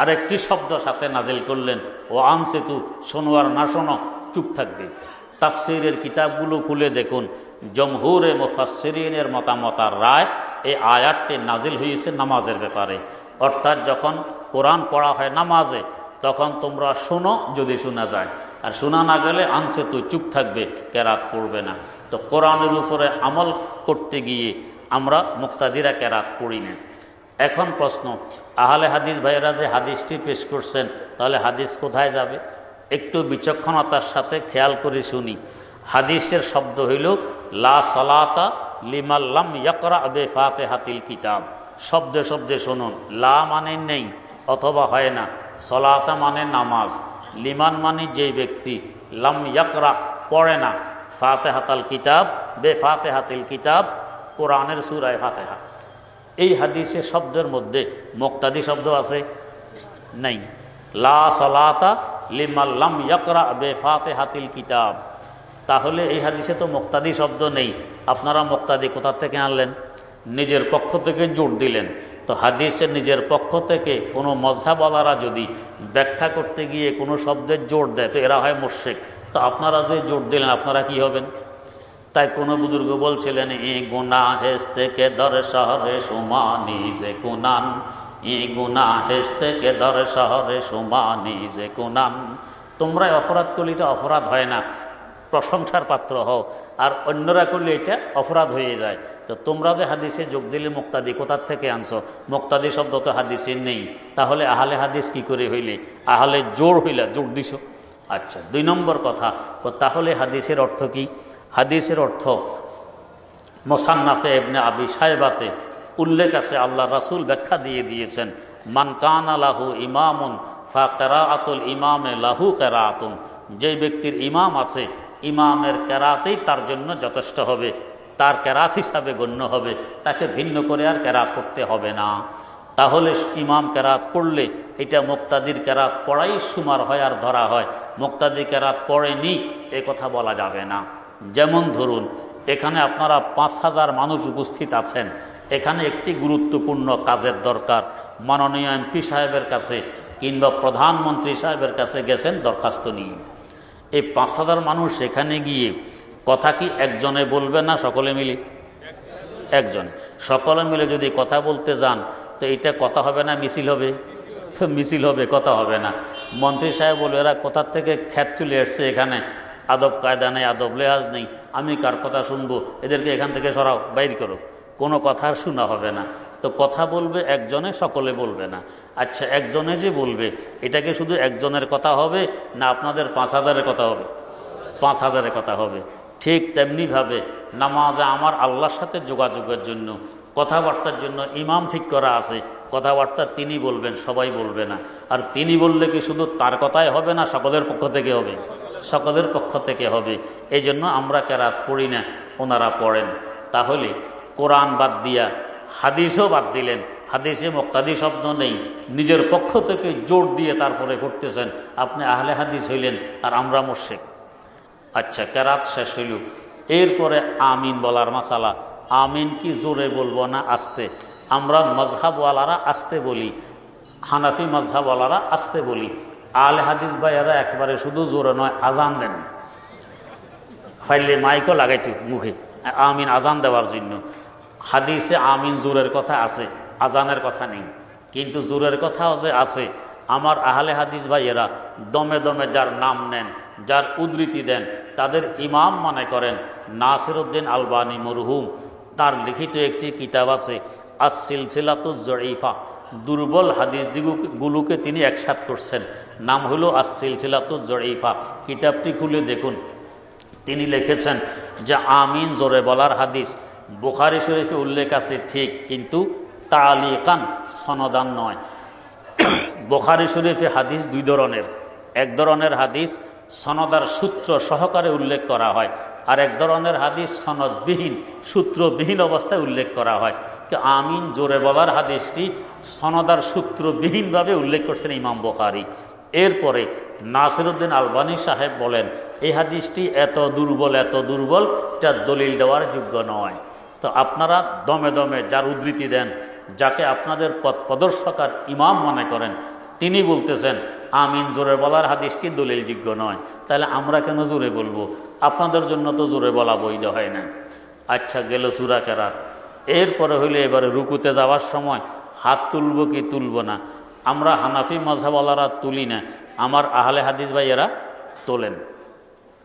আরেকটি শব্দ সাথে নাজিল করলেন ও আনসেতু, শোনো আর না শোনো, চুপ থাকবে। তাফসিরের কিতাবগুলো খুলে দেখুন। জমহুরে মুফাসরিনের মতামত আর রায় এই আয়াতটি নাজিল হয়েছে নামাজের ব্যাপারে। অর্থাৎ যখন কোরআন পড়া হয় নামাজে, তখন তোমরা শোনো যদি শোনা যায়। আর শোনা না গেলে আনসে তো চুপ থাকবে, কেরাত পড়বে না। তো কোরআনের উপরে আমল করতে গিয়ে আমরা মুক্তাদিরা কেরাত পড়ি না। এখন প্রশ্ন, আহলে হাদিস ভাইয়েরা যে হাদিসটি পেশ করছেন, তাহলে হাদিস কোথায় যাবে? একটু বিচক্ষণতার সাথে খেয়াল করে শুনি। হাদিসের শব্দ হইল, লা সালাতা লিমাল্লাম ইয়াকরা আবে ফাতে হাতিল কিতাব। শব্দে শব্দে শুনুন, লা মানে নেই অথবা হয় না। সলাতা মানে নামাজ, লিমান মানে যেই ব্যক্তি লাম ইয়াকরা পড়ে না। ফাতে হাতাল কিতাব, বে ফাতে হাতিল কিতাব, কোরআনের সুরায় ফাতেহা। এই হাদিসের শব্দের মধ্যে মোক্তাদি শব্দ আছে? নেই। লা সলাতা লিমাল্লাম ইয়াকরা বে ফাতে হাতিল কিতাব। তাহলে এই হাদিসে তো মোক্তাদি শব্দ নেই। আপনারা মোক্তাদি কোথা থেকে আনলেন? নিজের পক্ষ থেকে জোর দিলেন। তো হাদিসের নিজের পক্ষ থেকে কোনো মজাবালারা যদি ব্যাখ্যা করতে গিয়ে কোনো শব্দের জোর দেয়, তো এরা হয় মোর্শেক তো আপনারা যে জোর দিলেন, আপনারা কি হবেন? তাই কোনো বুজুর্গ বলছিলেন ই গুনা হেস্তে কে দর শহরে সুমানি যে কুনান। ই গুনা হেস্তে কে দর শহরে সুমানি যে কুনান। তোমরাই অপরাধ করলে এটা অপরাধ হয় না, প্রশংসার পাত্র হও। আর অন্যরা করলে এটা অপরাধ হয়ে যায়। তো তোমরা যে হাদিসে যোগ দিলে মুক্তাদি, কোথার থেকে আনছো? মুক্তাদি শব্দ তো হাদিসে নেই। তাহলে আহলে হাদিস কি করে হইলে? আহলে জোর হইলা, জোর দিছ? আচ্ছা দুই নম্বর কথা। তাহলে হাদিসের অর্থ কি? হাদিসের অর্থ মোসান্নাফে এবনে আবি সাহেবাতে উল্লেখ আছে আল্লাহ রাসুল ব্যাখ্যা দিয়ে দিয়েছেন, মান কান আলাহু ইমামুন ফা কেরাআতুল ইমামে লাহু কেরাআতুন যে ব্যক্তির ইমাম আছে, ইমামের কেরাতেই তার জন্য যথেষ্ট হবে, তার কেরাত হিসাবে গণ্য হবে, তাকে ভিন্ন করে আর কেরাত করতে হবে না। তাহলে ইমাম কেরাত পড়লে এটা মুক্তাদির কেরাত পড়াই সুমার হয় আর ধরা হয়, মুক্তাদি কেরাত পড়েনি, এ কথা বলা যাবে না। যেমন ধরুন, এখানে আপনারা পাঁচ হাজার মানুষ উপস্থিত আছেন এখানে একটি গুরুত্বপূর্ণ কাজের দরকার। মাননীয় এমপি সাহেবের কাছে কিংবা প্রধানমন্ত্রী সাহেবের কাছে গেছেন দরখাস্ত নিয়ে। এই পাঁচ হাজার মানুষ সেখানে গিয়ে কথা কি একজনে বলবে না সকলে মিলে? একজনে। সকলে মিলে যদি কথা বলতে যান, তো এটা কথা হবে না, মিছিল হবে? তো মিছিল হবে, কথা হবে না। মন্ত্রী সাহেব বলবে, এরা কোথার থেকে খ্যাত চলে এসছে এখানে? আদব কায়দা নেই, আদব লেহাজ নেই। আমি কার কথা শুনব? এদেরকে এখান থেকে সরাও, বাইর করো। কোনো কথা শোনা হবে না। তো কথা বলবে একজনে, সকলে বলবে না। আচ্ছা একজনে যে বলবে এটাকে শুধু একজনের কথা হবে না আপনাদের পাঁচ হাজারের কথা হবে? পাঁচ হাজারের কথা হবে। ঠিক তেমনিভাবে নামাজে আমার আল্লাহর সাথে যোগাযোগের জন্য, কথাবার্তার জন্য ইমাম ঠিক করা আছে। কথাবার্তা তিনি বলবেন, সবাই বলবে না। আর তিনি বললে কি শুধু তার কথাই হবে না, সকলের পক্ষ থেকে হবে? সকলের পক্ষ থেকে হবে। এই জন্য আমরা কেরাত পড়ি না, ওনারা পড়েন। তাহলে কোরআন বাদ দিয়া, হাদিসও বাদ দিলেন। হাদিসে মোক্তাদি শব্দ নেই। নিজের পক্ষ থেকে জোর দিয়ে তারপরে করতেছেন আপনি আহলে হাদিস হইলেন আর আমরা মোর্শেক আচ্ছা কেরাত শেষ হইল। এরপরে আমিন বলার মাসালা। আমিন কি জোরে বলব না আসতে? আমরা মজহাবওয়ালারা আসতে বলি। হানাফি মজহাবওয়ালারা আসতে বলি। আল হাদিস ভাইয়ারা একবারে শুধু জোরে নয়, আজান দেন। ফাইলে মাইকও লাগাইতো মুখে। আমিন আজান দেওয়ার জন্য। হাদিসে আমিন জোরের কথা আছে, আজানের কথা নেই। কিন্তু জোরের কথাও যে আছে, আমার আহলে হাদিস ভাইয়েরা দমে দমে যার নাম নেন, যার উদ্ধৃতি দেন, তাদের ইমাম মনে করেন নাসির উদ্দিন আলবানী মরহুম। তার লিখিত একটি কিতাব আছে আসিলসিলাতুজ জরিফা দুর্বল হাদিস দিগুলোকে তিনি একসাথ করছেন। নাম হলো আসিলসিলাতুজ জরিফা কিতাবটি খুলে দেখুন। তিনি লিখেছেন যে আমিন জোরে বলার হাদিস বুখারি শরীফে উল্লেখ আছে, ঠিক, কিন্তু তালিকান, সনদান নয়। বোখারি শরীফে হাদিস দুই ধরনের। এক ধরনের হাদিস সনদার সূত্র সহকারে উল্লেখ করা হয়, আর এক ধরনের হাদিস সনদবিহীন, সূত্রবিহীন অবস্থায় উল্লেখ করা হয়। আমিন জোরে বলার হাদিসটি সনদার সূত্রবিহীনভাবে উল্লেখ করছেন ইমাম বোখারি। এরপরে নাসিরুদ্দিন আলবানী সাহেব বলেন, এই হাদিসটি এত দুর্বল এত দুর্বল, এটা দলিল দেওয়ার যোগ্য নয়। তো আপনারা দমে দমে যার উদ্ধৃতি দেন, যাকে আপনাদের পথ প্রদর্শকার ইমাম মনে করেন, তিনি বলতেছেন, আমিন জোরে বলার হাদিসটি দলিলযোগ্য নয়। তাহলে আমরা কেন জোরে বলব? আপনাদের জন্য তো জোরে বলা বৈধ হয় না। আচ্ছা গেল সুরা কেরাত। এরপরে হইলে এবারে রুকুতে যাওয়ার সময়, হাত তুলব কি তুলব না? আমরা হানাফি মজাওয়ালারা তুলি না। আমার আহলে হাদিস ভাইয়েরা তোলেন।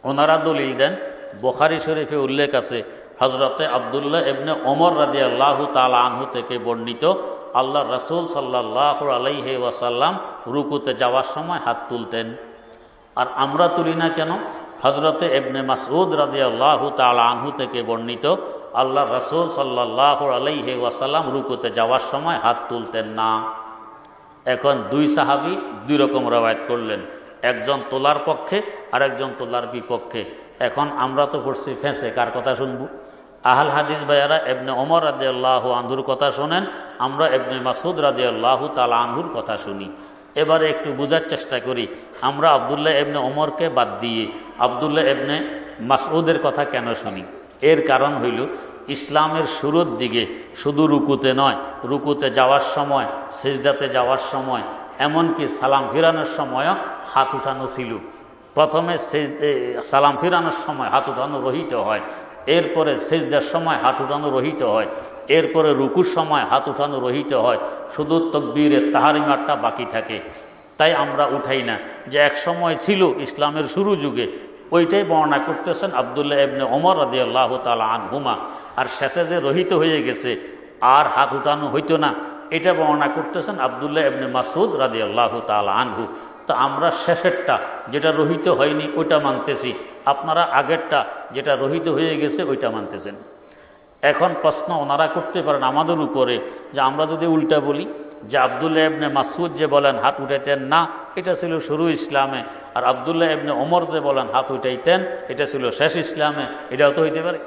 ওনারা দলিল দেন। বোখারি শরীফে উল্লেখ আছে হজরতে আবদুল্লাহ এবনে ওমর রাজি আল্লাহ তাল আনহু থেকে বর্ণিত আল্লাহ রসুল সাল্লাহ আলাইহে ওয়াসাল্লাম রুকুতে যাওয়ার সময় হাত তুলতেন। আর আমরা তুলি না কেন? হজরতে এবনে মাসউদ রাজি আল্লাহ তাল আনহু থেকে বর্ণিত আল্লাহ রসুল সাল্লাহ আলাইহে ওয়াসাল্লাম রুকুতে যাওয়ার সময় হাত তুলতেন না। এখন দুই সাহাবি দুই রকম রবায়ত করলেন, একজন তোলার পক্ষে আর একজন তোলার বিপক্ষে। এখন আমরা তো পড়ছি ফেঁসে, কার কথা শুনব? আহল হাদিস ভাইয়ারা এবনে ওমর রাদে আল্লাহ আনহুর কথা শোনেন, আমরা এবনে মাসুদ রাদে আল্লাহ তাল আনহুর কথা শুনি। এবারে একটু বোঝার চেষ্টা করি, আমরা আবদুল্লাহ এবনে ওমরকে বাদ দিয়ে আবদুল্লাহ এবনে মাসউদের কথা কেন শুনি? এর কারণ হইল, ইসলামের শুরুর দিকে শুধু রুকুতে নয়, রুকুতে যাওয়ার সময়, সেজদাতে যাওয়ার সময়, এমনকি সালাম ফিরানোর সময়ও হাত উঠানো ছিল। প্রথমে সালাম ফিরানোর সময় হাত উঠানো রহিত হয়। এরপরে সেজদার সময় হাত উঠানো রহিত হয়, এরপরে রুকুর সময় হাত উঠানো রহিত হয়, শুধু তকবীরের তাহারিমারটা বাকি থাকে। তাই আমরা উঠাই না যে এক সময় ছিল ইসলামের শুরু যুগে, ওইটাই বর্ণনা করতেছেন আবদুল্লাহ এবনে ওমর রাদি আল্লাহ তালা আনহুমা। আর শেষে যে রহিত হয়ে গেছে, আর হাত উঠানো হইতো না, এটা বর্ণনা করতেছেন আবদুল্লাহ এবনে মাসুদ রাদি আল্লাহ তালা আনহু। তো আমরা শেষেরটা, যেটা রহিত হয়নি, ওইটা মানতেছি। আপনারা আগেরটা, যেটা রহিত হয়ে গেছে, ওইটা মানতেছেন। এখন প্রশ্ন ওনারা করতে পারেন আমাদের উপরে, যে আমরা যদি উল্টা বলি, যে আবদুল্লাহ এবনে মাসুদ যে বলেন, হাত উঠাইতেন না, এটা ছিল শুরু ইসলামে। আর আবদুল্লাহ এবনে ওমর যে বলেন, হাত উঠাইতেন, এটা ছিল শেষ ইসলামে। এটাও তো হইতে পারে।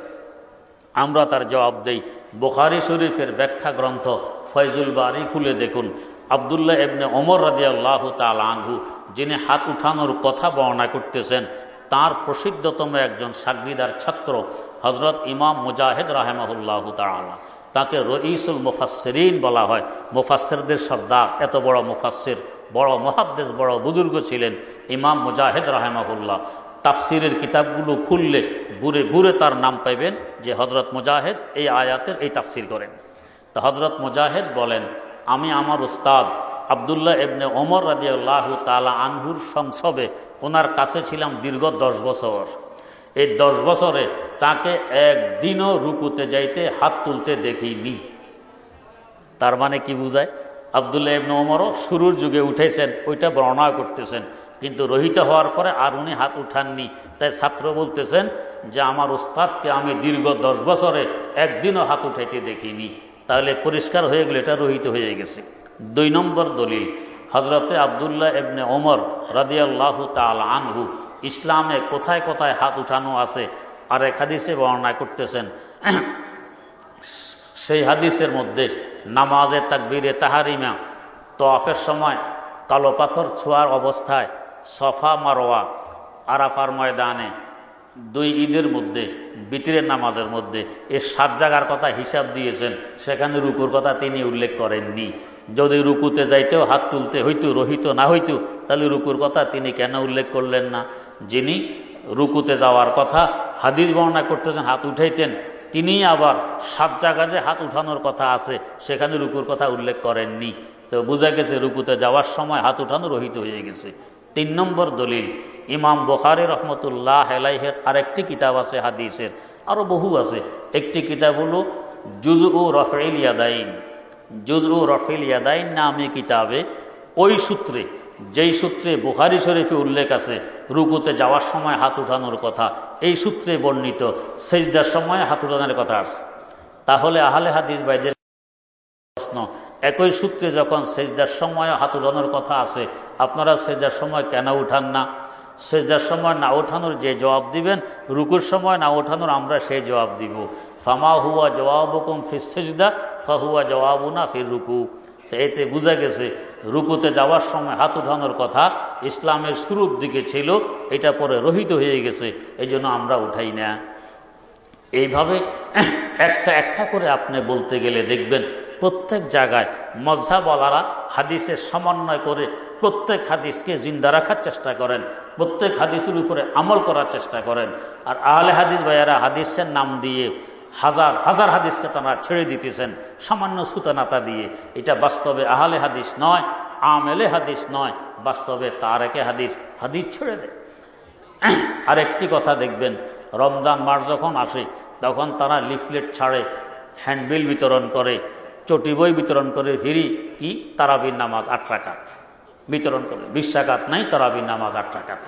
আমরা তার জবাব দেই। বোখারি শরীফের ব্যাখ্যা গ্রন্থ ফয়জুল বাড়ি খুলে দেখুন। আবদুল্লাহ এবনে অমর রাজি আল্লাহ তাল আনহু, যিনি হাত উঠানোর কথা বর্ণনা করতেছেন, তার প্রসিদ্ধতম একজন সাগরিদার ছাত্র হজরত ইমাম মুজাহিদ রাহেমাহুল্লাহ তালা তাকে রইসুল মুফাসরিন বলা হয়। মুফাসরদের সর্দার, এত বড় মুফাসির বড় মহাদ্দেশ বড় বুজুর্গ ছিলেন ইমাম মুজাহিদ রাহেমাহুল্লাহ। তাফসিরের কিতাবগুলো খুললে বুড়ে বুড়ে তার নাম পাইবেন যে হজরত মুজাহেদ এই আয়াতের এই তাফসির করেন। তো হজরত মুজাহেদ বলেন আমি আমার উস্তাদ আবদুল্লাহ এবনে ওমর রাজিয়াল্লাহ তালা আনহুর সংসবে ওনার কাছে ছিলাম দীর্ঘ দশ বছর। এই দশ বছরে তাকে একদিনও রুকুতে যাইতে হাত তুলতে দেখিনি। তার মানে কি বুঝায়? আবদুল্লাহ ইবনে ওমরও শুরুর যুগে উঠেছেন, ওইটা বর্ণনা করতেছেন। কিন্তু রহিত হওয়ার পরে আর উনি হাত উঠাননি। তাই ছাত্র বলতেছেন যে, আমার ওস্তাদকে আমি দীর্ঘ দশ বছরে একদিনও হাত উঠাইতে দেখিনি। তাহলে পরিষ্কার হয়ে গেলে এটা রহিত হয়ে গেছে। দুই নম্বর দলিল হজরতে আবদুল্লাহ এবনে ওমর রাদিয়াল্লাহ তাল আনহু ইসলামে কোথায় কোথায় হাত উঠানো আছে আর এক হাদিসে বর্ণনা করতেছেন। সেই হাদিসের মধ্যে নামাজে তাকবীরে তাহারিমা তোয়াফের সময় কালো পাথর ছোঁয়ার অবস্থায় সফা মারোয়া আরাফার ময়দানে দুই ঈদের মধ্যে, বিতিরের নামাজের মধ্যে, এ সাত জায়গার কথা হিসাব দিয়েছেন, সেখানে রুকুর কথা তিনি উল্লেখ করেননি। যদি রুকুতে যাইতেও হাত তুলতে হইতো, রহিত না হইতো, তাহলে রুকুর কথা তিনি কেন উল্লেখ করলেন না? যিনি রুকুতে যাওয়ার কথা, হাদিস বর্ণনা করতেছেন, হাত উঠাইতেন, তিনি আবার সাত জায়গা যে হাত উঠানোর কথা আছে, সেখানে রুকুর কথা উল্লেখ করেননি। তো বোঝা গেছে, রুকুতে যাওয়ার সময় হাত উঠানো রহিত হয়ে গেছে। তিন নম্বর দলিল, ইমাম বখারি রহমতুল্লাহ এলাইহের আরেকটি কিতাব আছে হাদিসের আরও বহু আছে। একটি কিতাব হলো জুজ উ রফেল ইয়াদাইন। জুজ উ রফেল ইয়াদাইন নামে কিতাবে ওই সূত্রে, যেই সূত্রে বুখারি শরীফে উল্লেখ আছে, রুকুতে যাওয়ার সময় হাত উঠানোর কথা, এই সূত্রে বর্ণিত, সেজদার সময় হাত উঠানোর কথা আছে। তাহলে আহলে হাদিস বাইদের প্রশ্ন একই সূত্রে যখন সেজদার সময় হাত উঠানোর কথা আছে, আপনারা সেজদার সময় কেন উঠান না? সেজদার সময় না ওঠানোর যে জবাব দিবেন, রুকুর সময় না ওঠানোর আমরা সেই জবাব দিব। ফামা হুয়া জবাবুকুম ফির সেজদা, ফাহুয়া জবাবুনা ফির রুকু। তো এতে বোঝা গেছে, রুকুতে যাওয়ার সময় হাত উঠানোর কথা ইসলামের শুরুর দিকে ছিল, এটা পরে রহিত হয়ে গেছে এই আমরা উঠাই না। এইভাবে একটা একটা করে আপনি বলতে গেলে দেখবেন প্রত্যেক জায়গায় মজাবলারা হাদিসের সমন্বয় করে প্রত্যেক হাদিসকে জিন্দা রাখার চেষ্টা করেন, প্রত্যেক হাদিসের উপরে আমল করার চেষ্টা করেন। আর আহলে হাদিস ভাইয়ারা হাদিসের নাম দিয়ে হাজার হাজার হাদিসকে তারা ছেড়ে দিতেছেন, সামান্য সুতানাতা দিয়ে। এটা বাস্তবে আহলে হাদিস নয়, আমেলে হাদিস নয়, বাস্তবে তারেকে হাদিস হাদিস ছেড়ে দেয়। আরেকটি কথা দেখবেন, রমজান মাস যখন আসে, তখন তারা লিফলেট ছাড়ে, হ্যান্ডবিল বিতরণ করে চটি বই বিতরণ করে ফিরি, কি? তারাবির নামাজ আট রাকাত। বিতরণ করে, বিশ রাকাত নাই, তারাবির নামাজ আট রাকাত।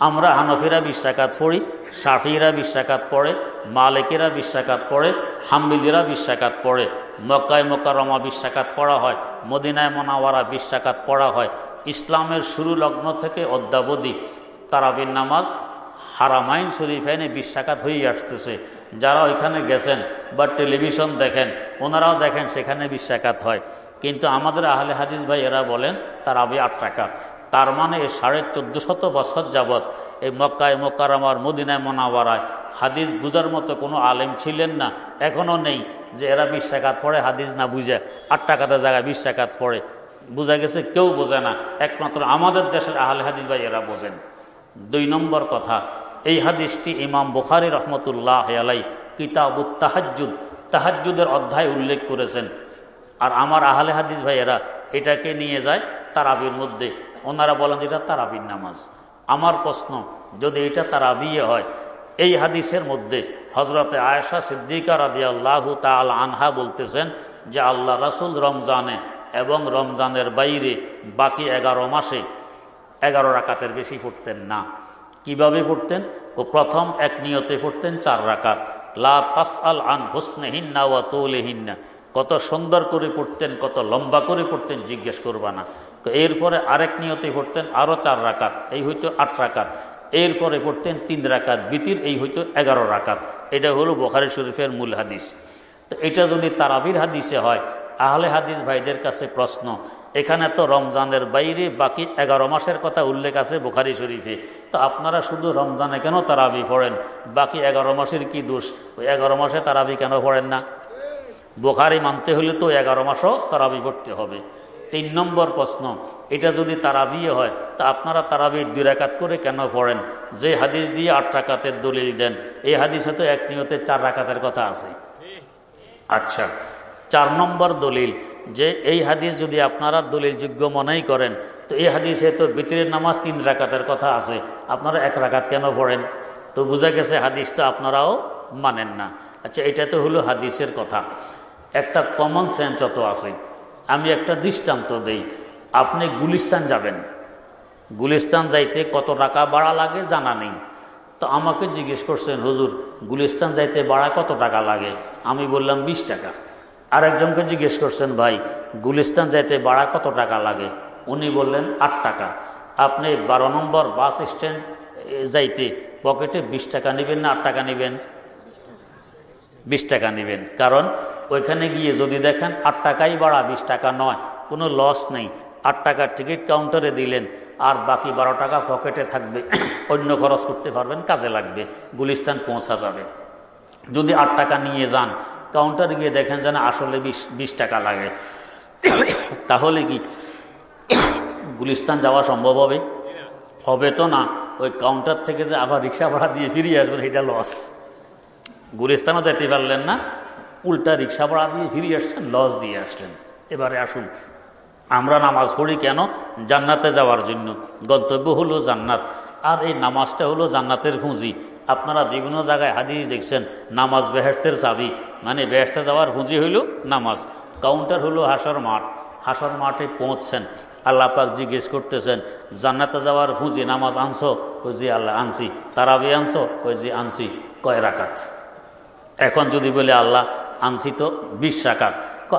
আমরা হানফিরা বিশ্বাকাত পড়ি সাফিরা বিশ্বাকাত পড়ে, মালিকেরা বিশ্বাকাত পড়ে, হাম্বিলিরা বিশ্বাকাত পড়ে। মক্কায় মক্কারমা বিশ্বাকাত পড়া হয়, মদিনায় মনাওয়ারা বিশ্বাকাত পড়া হয়। ইসলামের শুরু লগ্ন থেকে অদ্যাবধি তারাবির নামাজ হারামাইন শরীফাইনে বিশ্বাকাত হয়ে আসতেছে। যারা ওইখানে গেছেন বা টেলিভিশন দেখেন, ওনারাও দেখেন সেখানে বিশ্বাকাত হয়। কিন্তু আমাদের আহলে হাদিস ভাই এরা বলেন, তার আবি আট টাকাত তার মানে এই সাড়ে চোদ্দ শত বছর যাবৎ এই মক্কায় মোকারামার মদিনায়, মনাওয়ারায় হাদিস বুঝার মতো কোনো আলেম ছিলেন না, এখনও নেই যে এরা বিশ্বাকাত পড়ে, হাদিস না বুঝে। আট টাকাতে জায়গায় বিশ্বাকাত পড়ে। বোঝা গেছে, কেউ বোঝে না। একমাত্র আমাদের দেশের আহলে হাদিস ভাই এরা বোঝেন। দুই নম্বর কথা এই হাদিসটি ইমাম বুখারি রহমতুল্লাহ আলাই কিতাবুত তাহাজুদ তাহাজুদের অধ্যায় উল্লেখ করেছেন। আর আমার আহলে হাদিস ভাইয়েরা এটাকে নিয়ে যায় তারাবির মধ্যে। ওনারা বলেন এটা তারাবির নামাজ। আমার প্রশ্ন, যদি এটা তারাবিয়ে হয়, এই হাদিসের মধ্যে হজরতে আয়েশা সিদ্দিকা রাদি আল্লাহ তাল আনহা বলতেছেন যে আল্লাহ রাসুল রমজানে এবং রমজানের বাইরে বাকি এগারো মাসে এগারো রাকাতের বেশি পড়তেন না। কীভাবে পড়তেন? ও প্রথম এক নিয়তে পড়তেন চার রাকাত। লা তাস আল আন হোসনেহিন্না ওয়া তৌলেহিন্না। কত সুন্দর করে পড়তেন, কত লম্বা করে পড়তেন, জিজ্ঞেস করবা না। তো এরপরে আরেক নিয়তে পড়তেন আরও চার রাকাত, এই হইতো আট রাকাত। এরপরে পড়তেন তিন রাকাত, বিতির এই হইতো এগারো রাকাত। এটা হলো বোখারি শরীফের মূল হাদিস। তো এটা যদি তারাবির হাদিসে হয় আহলে হাদিস ভাইদের কাছে প্রশ্ন এখানে তো রমজানের বাইরে বাকি এগারো মাসের কথা উল্লেখ আছে বুখারি শরীফে। তো আপনারা শুধু রমজানে কেন তারাবি পড়েন? বাকি এগারো মাসের কি দোষ? ওই এগারো মাসে তারাবি কেন পড়েন না? বোখারি মানতে হলে তো এগারো মাসও তারাবি পড়তে হবে। তিন নম্বর প্রশ্ন, এটা যদি তারাবিয়ে হয়, তা আপনারা তারাবির দুই রাকাত করে কেন পড়েন? যে হাদিস দিয়ে আট রাকাতের দলিল দেন, এই হাদিসে তো এক নিয়তে চার রাকাতের কথা আছে। আচ্ছা চার নম্বর দলিল যে এই হাদিস যদি আপনারা দলিল যোগ্য মনেই করেন, তো এই হাদিসে তো বিতরের নামাজ তিন রাকাতের কথা আছে, আপনারা এক রাকাত কেন পড়েন? তো বোঝা গেছে হাদিসটা আপনারাও মানেন না। আচ্ছা এটা তো হলো হাদিসের কথা। একটা কমন সেন্স অত আছে। আমি একটা দৃষ্টান্ত দেই। আপনি গুলিস্তান যাবেন। গুলিস্তান যাইতে কত টাকা বাড়া লাগে জানা নেই। তো আমাকে জিজ্ঞেস করছেন, হুজুর, গুলিস্তান যাইতে বাড়া কত টাকা লাগে? আমি বললাম, বিশ টাকা। আরেকজনকে জিজ্ঞেস করছেন, ভাই, গুলিস্তান যাইতে বাড়া কত টাকা লাগে? উনি বললেন, আট টাকা। আপনি বারো নম্বর বাস স্ট্যান্ড যাইতে পকেটে বিশ টাকা নেবেন না, আট টাকা নেবেন? বিশ টাকা নেবেন। কারণ ওইখানে গিয়ে যদি দেখেন, আট টাকাই বাড়া বিশ টাকা নয়, কোনো লস নেই। আট টাকার টিকিট কাউন্টারে দিলেন, আর বাকি বারো টাকা পকেটে থাকবে, অন্য খরচ করতে পারবেন, কাজে লাগবে। গুলিস্তান পৌঁছা যাবে। যদি আট টাকা নিয়ে যান কাউন্টারে গিয়ে দেখেন যেন আসলে বিশ বিশ টাকা লাগে। তাহলে কি গুলিস্তান যাওয়া সম্ভব হবে? হবে তো না। ওই কাউন্টার থেকে যে আবার রিক্সা ভাড়া দিয়ে ফিরিয়ে আসবেন, এটা লস গুলিস্তানও যেতে পারলেন না। উল্টা রিক্সা ভাড়া দিয়ে ফিরিয়ে আসছেন লস দিয়ে আসলেন। এবারে আসুন। আমরা নামাজ পড়ি কেন? জান্নাতে যাওয়ার জন্য। গন্তব্য হলো জান্নাত। আর এই নামাজটা হলো জান্নাতের পুঁজি। আপনারা বিভিন্ন জায়গায় হাদিস দেখছেন, নামাজ বেহেস্তের চাবি। মানে বেহেস্তে যাওয়ার পুঁজি হইল নামাজ। কাউন্টার হলো হাসর মাঠ। হাসর মাঠে পৌঁছছেন। আল্লাহ পাক জিজ্ঞেস করতেছেন, জান্নাতে যাওয়ার হুঁজি নামাজ আনছো? কই জি আল্লাহ, আনছি। তারাবি আনছো? কই জি আনছি। কয় রাকাত? এখন যদি বলে আল্লাহ, আনছি তো বিশ টাকাত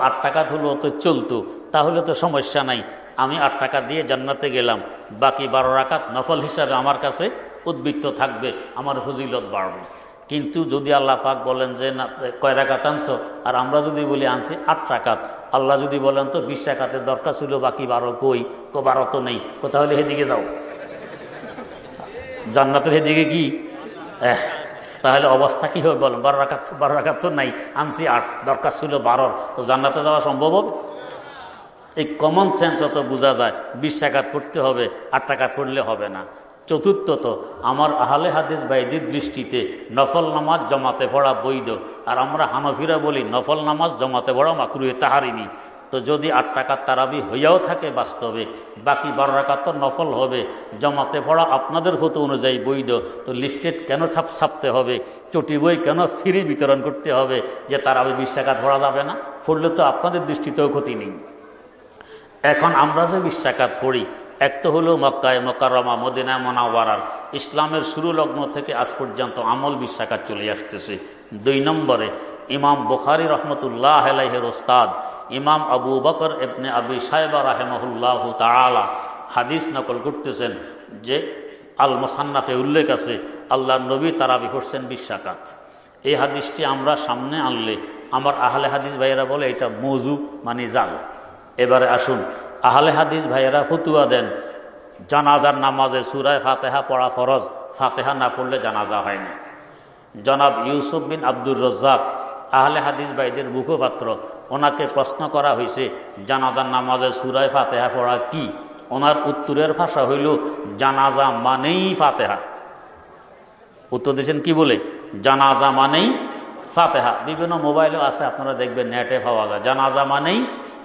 আট টাকাত হলো তো চলতো। তাহলে তো সমস্যা নাই। আমি আট টাকা দিয়ে জান্নাতে গেলাম। বাকি বারো রাকাত নফল হিসাবে আমার কাছে উদ্বৃত্ত থাকবে, আমার ফজিলত বাড়বে। কিন্তু যদি আল্লাহ পাক বলেন যে, না, কয় রাকাত আনছো? আর আমরা যদি বলি, আনছি আট টাকাত আল্লাহ যদি বলেন, তো বিশ টাকাতের দরকার ছিল, বাকি বারো কই? তো বারো তো নেই। তাহলে সেদিকে যাও। জান্নাতের সেদিকে কি? তাহলে অবস্থা কী হবে বলেন? বারো রাখাত বারো রাখাত তো নাই, আনছি আট, দরকার ছিল বারোর। তো জান্নাতে যাওয়া সম্ভব হবে? এই কমন সেন্স অত বোঝা যায়, বিশ টাকাত পড়তে হবে, আট টাকা পড়লে হবে না। চতুর্থত, আমার আহলে হাদিস বাইদির দৃষ্টিতে নফল নামাজ জমাতে পড়া বৈধ। আর আমরা হানফিরা বলি, নফল নামাজ জমাতে পড়া মাকরুয়ে তাহারিনি। তো যদি আট টাকার তারাবি হইয়াও থাকে বাস্তবে, বাকি বারো টাকা তো নফল হবে। জমাতে পড়া আপনাদের ফটো অনুযায়ী বৈধ। তো লিফটেড কেন ছাপ ছাপতে হবে? চটি বই কেন ফ্রি বিতরণ করতে হবে? যে তারাবি বিশ টাকা ধরা যাবে না? পড়লে তো আপনাদের দৃষ্টিতেও ক্ষতি নেই। এখন আমরা যে বিশ্বাকাত পড়ি, এক তো হলো মক্কায় মকারমা মদিনা মোনাওয়ারার। ইসলামের শুরু লগ্ন থেকে আজ পর্যন্ত আমল বিশ্বাকাত চলে আসতেছে। দুই নম্বরে ইমাম বুখারি রহমতুল্লাহ আলাইহের ওস্তাদ, ইমাম আবু বকর এবনে আবি সাহেবা রাহেমহুল্লাহ তালা হাদিস নকল করতেছেন যে আল মোসান্নাফে উল্লেখ আছে আল্লাহ নবী তারাবি করছেন বিশ্বাকাত এই হাদিসটি আমরা সামনে আনলে আমার আহলে হাদিস ভাইয়েরা বলে, এটা মজু মানে জাল। এবারে আসুন। আহলে হাদিস ভাইয়েরা ফতুয়া দেন। জানাজার নামাজে সুরায় ফাতেহা পড়া ফরজ, ফাতেহা না পড়লে জানাজা হয় না। জনাব ইউসুফ বিন আব্দুর রজ্জাক, আহলে হাদিস ভাইদের মুখপাত্র, ওনাকে প্রশ্ন করা হয়েছে, জানাজার নামাজে সুরায় ফাতেহা পড়া কি? ওনার উত্তরের ভাষা হইল, জানাজা মানেই ফাতেহা। উত্তর দিয়েছেন কি বলে? জানাজা মানেই ফাতেহা। বিভিন্ন মোবাইলও আছে, আপনারা দেখবেন, নেটে পাওয়া যায়। জানাজা মানেই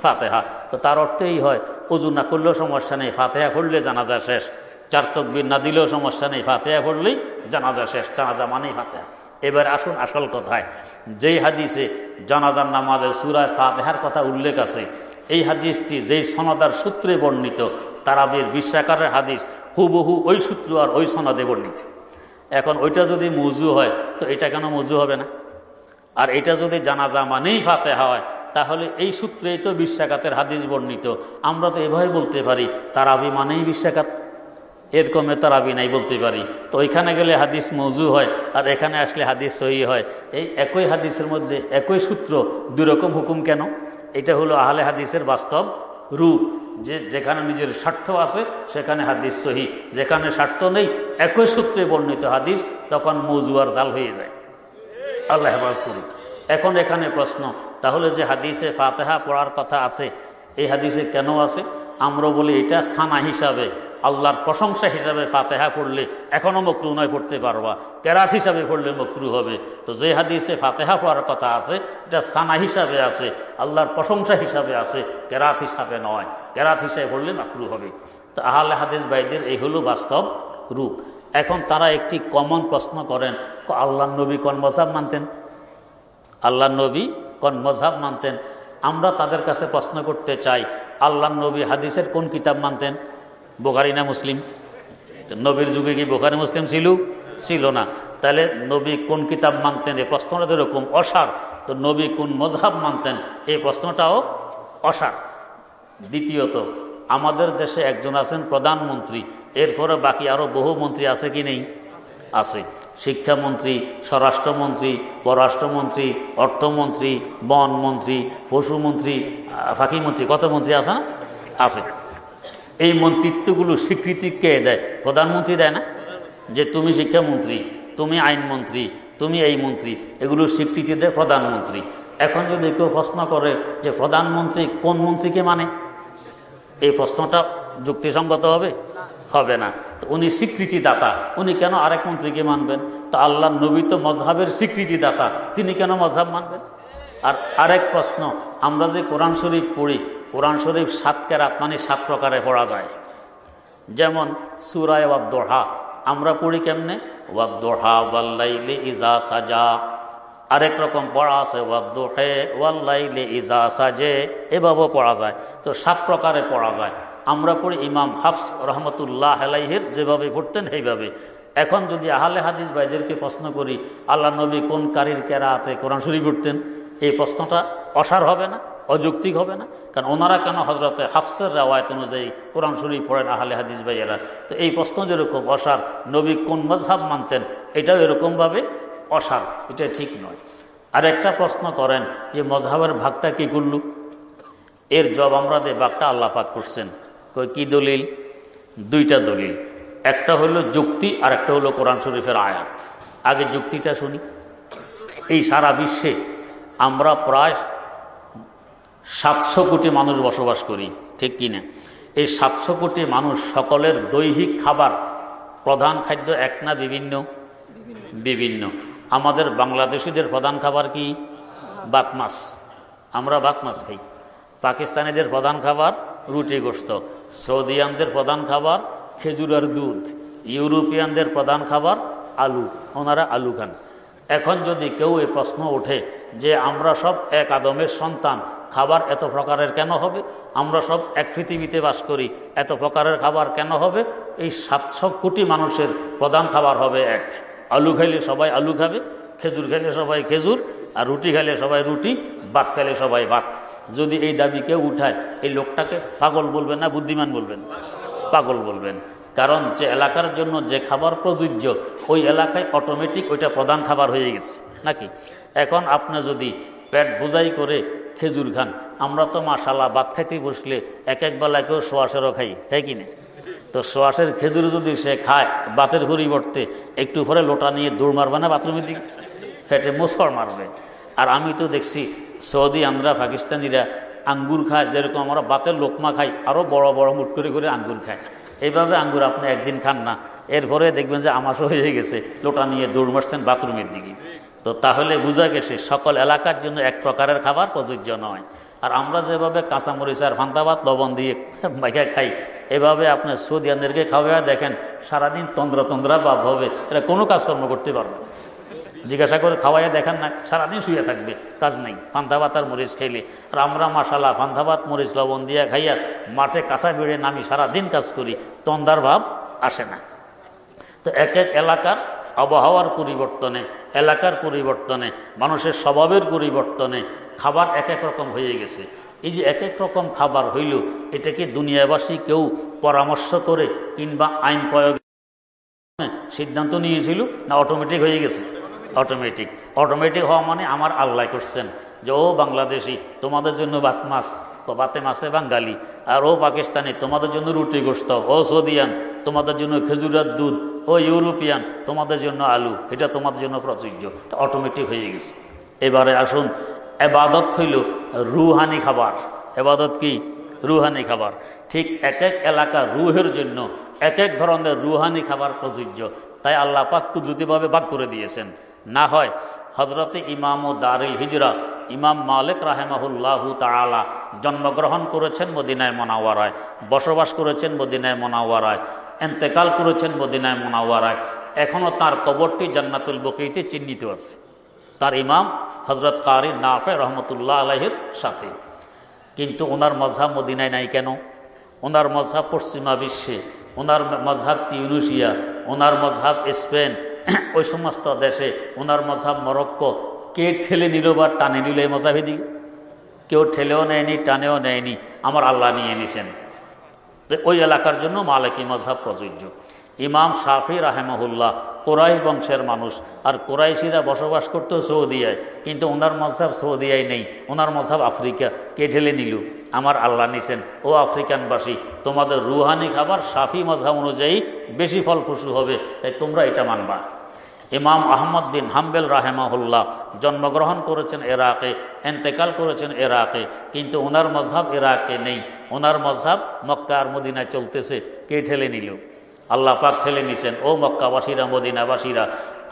ফাতেহা। তো তার অর্থেই হয়, উজু না করলেও সমস্যা নেই, ফাতেহা পড়লে জানাজা শেষ। চার তকবির না দিলেও সমস্যা নেই, ফাতেহা পড়লেই জানাজা শেষ, জানাজা মানেই ফাতেহা। এবার আসুন আসল কথায়। যেই হাদিসে জানাজার নামাজের সুরায় ফাতেহার কথা উল্লেখ আছে, এই হাদিসটি যেই সনদার সূত্রে বর্ণিত, তারাবির বিশ্বাকারের হাদিস, হুবহু ওই সূত্র আর ওই সনদে বর্ণিত। এখন ওইটা যদি মজু হয়, তো এটা কেন মজু হবে না? আর এটা যদি জানাজা মানেই ফাতে হয় তাহলে এই সূত্রেই তো বিশ্বাকাতের হাদিস বর্ণিত। আমরা তো এভাবে বলতে পারি, তারাবি মানেই বিশ্বাকাত এর কমে তারাবি নাই বলতে পারি। তো ওইখানে গেলে হাদিস মজু হয়, আর এখানে আসলে হাদিস সহি হয়। এই একই হাদিসের মধ্যে একই সূত্র দুরকম হুকুম কেন? এটা হলো আহলে হাদিসের বাস্তব রূপ। যে যেখানে নিজের স্বার্থ আছে, সেখানে হাদিস সহি। যেখানে স্বার্থ নেই, একই সূত্রে বর্ণিত হাদিস, তখন মজু আর জাল হয়ে যায়। আল্লাহ হেফাজ করুন। এখন এখানে প্রশ্ন, তাহলে যে হাদিসে ফাতেহা পড়ার কথা আছে, এই হাদিসে কেন আছে? আমরা বলি এটা সানা হিসাবে, আল্লাহর প্রশংসা হিসাবে ফাতেহা পড়লে এখনও মকরু নয় পড়তে পারবা, কেরাত হিসাবে পড়লে মকরু হবে। তো যে হাদিসে ফাতেহা পড়ার কথা আছে, এটা সানা হিসাবে আছে, আল্লাহর প্রশংসা হিসাবে আছে, কেরাত হিসাবে নয়। কেরাত হিসাবে পড়লে মকরু হবে। তো আহলে হাদিস ভাইদের এই হলো বাস্তব রূপ। এখন তারা একটি কমন প্রশ্ন করেন আল্লাহ নবী কোন মজাব মানতেন? আল্লাহ নবী কোন মজাব মানতেন? আমরা তাদের কাছে প্রশ্ন করতে চাই, আল্লাহ নবী হাদিসের কোন কিতাব মানতেন? বোখারি না মুসলিম? নবীর যুগে কি বোখারি মুসলিম ছিল? ছিল না। তাহলে নবী কোন কিতাব মানতেন? এই প্রশ্নটা যেরকম অসার, তো নবী কোন মজহাব মানতেন? এই প্রশ্নটাও অসার। দ্বিতীয়ত, আমাদের দেশে একজন আছেন প্রধানমন্ত্রী, এরপরে বাকি আরও বহু মন্ত্রী আছে কি নেই? আছে। শিক্ষামন্ত্রী, স্বরাষ্ট্রমন্ত্রী, পররাষ্ট্রমন্ত্রী, অর্থমন্ত্রী বনমন্ত্রী পশুমন্ত্রী ফাঁকিমন্ত্রী কত মন্ত্রী আছে না? আছে। এই মন্ত্রিত্বগুলো স্বীকৃতি কে দেয়? প্রধানমন্ত্রী দেয় না? যে তুমি শিক্ষামন্ত্রী, তুমি আইনমন্ত্রী তুমি এই মন্ত্রী, এগুলো স্বীকৃতি দেয় প্রধানমন্ত্রী। এখন যদি কেউ প্রশ্ন করে যে প্রধানমন্ত্রী কোন মন্ত্রীকে মানে? এই প্রশ্নটা যুক্তিসঙ্গত হবে? হবে না। তো উনি স্বীকৃতিদাতা। উনি কেন আরেক মন্ত্রীকে মানবেন? তো আল্লাহ নবী তো মজহাবের স্বীকৃতিদাতা। তিনি কেন মজহাব মানবেন? আর আরেক প্রশ্ন, আমরা যে কোরআন শরীফ পড়ি, কোরআন শরীফ সাত কেরাত মানে সাত প্রকারে পড়া যায়। যেমন, সুরায় ওয়াদ্দোহা। আমরা পড়ি কেমনে? ওয়াদ্দোহা, ওয়াল্লাইলে ইজা সাজা। আরেক রকম পড়া আছে, ওয়াদ্দোহে, ওয়াল্লাইলে ইজা সাজে। এভাবেও পড়া যায়। তো সাত প্রকারে পড়া যায়। আমরা পড়ি ইমাম হাফস রহমতুল্লাহ আলাইহের যেভাবে পড়তেন সেইভাবে। এখন যদি আহলে হাদিস ভাইদেরকে প্রশ্ন করি, আল্লাহ নবী কোন কারির কেরাতে কোরআন শরীফ পড়তেন? এই প্রশ্নটা অসার হবে না? অযৌক্তিক হবে না? কারণ ওনারা কেন হজরতে হাফসের রেওয়ায়ত অনুযায়ী কোরআন শরীফ পড়েন আহলে হাদিস ভাইয়েরা? তো এই প্রশ্ন যেরকম অসার, নবী কোন মজহাব মানতেন? এটাও এরকমভাবে অসার, এটা ঠিক নয়। আর একটা প্রশ্ন করেন যে মজহাবের ভাগটা কি করল? এর জব আমরা দে, ভাগটা আল্লাহ পাক করছেন। কই কি দলিল? দুইটা দলিল। একটা হলো যুক্তি, আর একটা হলো কোরআন শরীফের আয়াত। আগে যুক্তিটা শুনি। এই সারা বিশ্বে আমরা প্রায় সাতশো কোটি মানুষ বসবাস করি, ঠিক কি না এই সাতশো কোটি মানুষ সকলের দৈহিক খাবার, প্রধান খাদ্য এক না বিভিন্ন? বিভিন্ন। আমাদের বাংলাদেশিদের প্রধান খাবার কি? বাত মাছ আমরা বাত মাছ খাই। পাকিস্তানিদের প্রধান খাবার রুটি গোস্ত। সৌদিয়ানদের প্রধান খাবার খেজুর আর দুধ। ইউরোপিয়ানদের প্রধান খাবার আলু। ওনারা আলু খান। এখন যদি কেউ এই প্রশ্ন ওঠে যে আমরা সব এক আদমের সন্তান, খাবার এত প্রকারের কেন হবে? আমরা সব এক পৃথিবীতে বাস করি, এত প্রকারের খাবার কেন হবে? এই সাতশো কোটি মানুষের প্রধান খাবার হবে এক। আলু খাইলে সবাই আলু খাবে, খেজুর খেলে সবাই খেজুর, আর রুটি খেলে সবাই রুটি, ভাত খেলে সবাই ভাত। যদি এই দাবি কেউ উঠায়, এই লোকটাকে পাগল বলবেন না, বুদ্ধিমান বলবেন? পাগল বলবেন। কারণ যে এলাকার জন্য যে খাবার প্রযোজ্য, ওই এলাকায় অটোমেটিক ওইটা প্রধান খাবার হয়ে গেছে। নাকি? এখন আপনি যদি পেট বোঝাই করে খেজুর খান, আমরা তো মাসাল্লাহ ভাত খাইতে বসলে এক এক বেলায় কেউ সোয়াশেরও খাই তাই কিনে তো সোয়াশের খেজুর যদি সে খায় বাতের পরিবর্তে একটু পরে লোটা নিয়ে দৌড় মারবে না বাথরুমের দিকে? ফেটে মোসর মারবে। আর আমি তো দেখছি সৌদি আমরা পাকিস্তানিরা আঙ্গুর খায়, যেরকম আমরা বাতের লোকমা খাই আরও বড় বড় মুট করে করে আঙ্গুর খায়। এইভাবে আঙ্গুর আপনি একদিন খান না, এরপরে দেখবেন যে আমাশো হয়ে গেছে, লোটা নিয়ে দৌড় মারছেন বাথরুমের দিকে। তো তাহলে বোঝা গেছে, সকল এলাকার জন্য এক প্রকারের খাবার প্রযোজ্য নয়। আর আমরা যেভাবে কাঁচামরিচ আর ফান্তাবাদ লবণ দিয়ে মাইকা খাই, এভাবে আপনি সৌদিয়ানদেরকে খাওয়া দেখেন, সারাদিন তন্দ্রা তন্দ্রা ভাব হবে, এরা কোনো কাজকর্ম করতে পারবে না। জিজ্ঞাসা করে খাওয়াইয়া দেখেন না, সারাদিন শুয়ে থাকবে, কাজ নেই। ফান্তাবাত আর মরিচ খাইলে। আর আমরা মাসালা ফান্তাবাত মরিচ, লবণ দিয়া খাইয়া মাঠে কাঁচা বেড়ে নামি সারাদিন কাজ করি, তন্দার ভাব আসে না। তো এক এক এলাকার আবহাওয়ার পরিবর্তনে, এলাকার পরিবর্তনে, মানুষের স্বভাবের পরিবর্তনে খাবার এক এক রকম হয়ে গেছে। এই যে এক এক রকম খাবার হইল, এটাকে দুনিয়াবাসী কেউ পরামর্শ করে কিংবা আইন প্রয়োগ সিদ্ধান্ত নিয়েছিল না অটোমেটিক হয়ে গেছে? অটোমেটিক অটোমেটিক হওয়া মানে আমার আল্লাহ করছেন যে, ও বাংলাদেশি, তোমাদের জন্য বাত মাছ, তো বাতে মাছে বাঙালি, আর ও পাকিস্তানি, তোমাদের জন্য রুটি গোস্ত ও সৌদিয়ান, তোমাদের জন্য খেজুরের দুধ, ও ইউরোপিয়ান, তোমাদের জন্য আলু, এটা তোমাদের জন্য প্রযোজ্য। অটোমেটিক হয়ে গেছে। এবারে আসুন, এবাদত হইল রুহানি খাবার। এবাদত কি? রুহানি খাবার। ঠিক এক এক এলাকা রুহের জন্য এক এক ধরনের রুহানি খাবার প্রযোজ্য। তাই আল্লাহ পাক কুদরতিভাবে ভাগ করে দিয়েছেন। না হয়। হজরতে ইমাম ও দারিল হিজরা, ইমাম মালিক রাহেমাহুল্লাহু তালা জন্মগ্রহণ করেছেন মদিনায় মনাওয়ারায়, বসবাস করেছেন মদিনায় মনাওয়ারায়, এন্তেকাল করেছেন মদিনায় মনাওয়ারায়। এখনও তার কবরটি জান্নাতুল বকিতে চিহ্নিত আছে। তার ইমাম হজরত কারি নাফে রহমতুল্লাহ আলহের সাথে। কিন্তু ওনার মজহাব মদিনায় নাই কেন? ওনার মজহাব পশ্চিমা বিশ্বে, ওনার মজহাব তিউনুশিয়া, ওনার মজহাব স্পেন ওই সমস্ত দেশে ওনার মজহাব মরক্কো, কে ঠেলে নিল বা টানে নিল এই মজাবে দিকে কেউ ঠেলেও নেয়নি, টানেও নেয়নি, আমার আল্লাহ নিয়ে নিছেন তো ওই এলাকার জন্য মালিকি মজহাব প্রযোজ্য। ইমাম শাফি রাহেমহুল্লাহ কোরাইশ বংশের মানুষ, আর কোরাইশিরা বসবাস করতো সৌদিয়ায়, কিন্তু ওনার মজহাব সৌদিয়ায় নেই ওনার মজহাব আফ্রিকা, কে ঠেলে নিল? আমার আল্লাহ নিছেন, ও আফ্রিকানবাসী, তোমাদের রুহানি খাবার শাফি মজহাব অনুযায়ী বেশি ফল ফুসু হবে, তাই তোমরা এটা মানবা। ইমাম আহমদ বিন হাম্বেল রাহেমাহুল্লাহ জন্মগ্রহণ করেছেন এরাকে এন্তেকাল করেছেন এরাকে কিন্তু ওনার মজহাব এরাকে নেই। ওনার মজহাব মক্কা আর মদিনায় চলতেছে, কে ঠেলে নিল? আল্লাহ পাক ঠেলে নিছেন, ও মক্কাবাসীরা, মদিনাবাসীরা,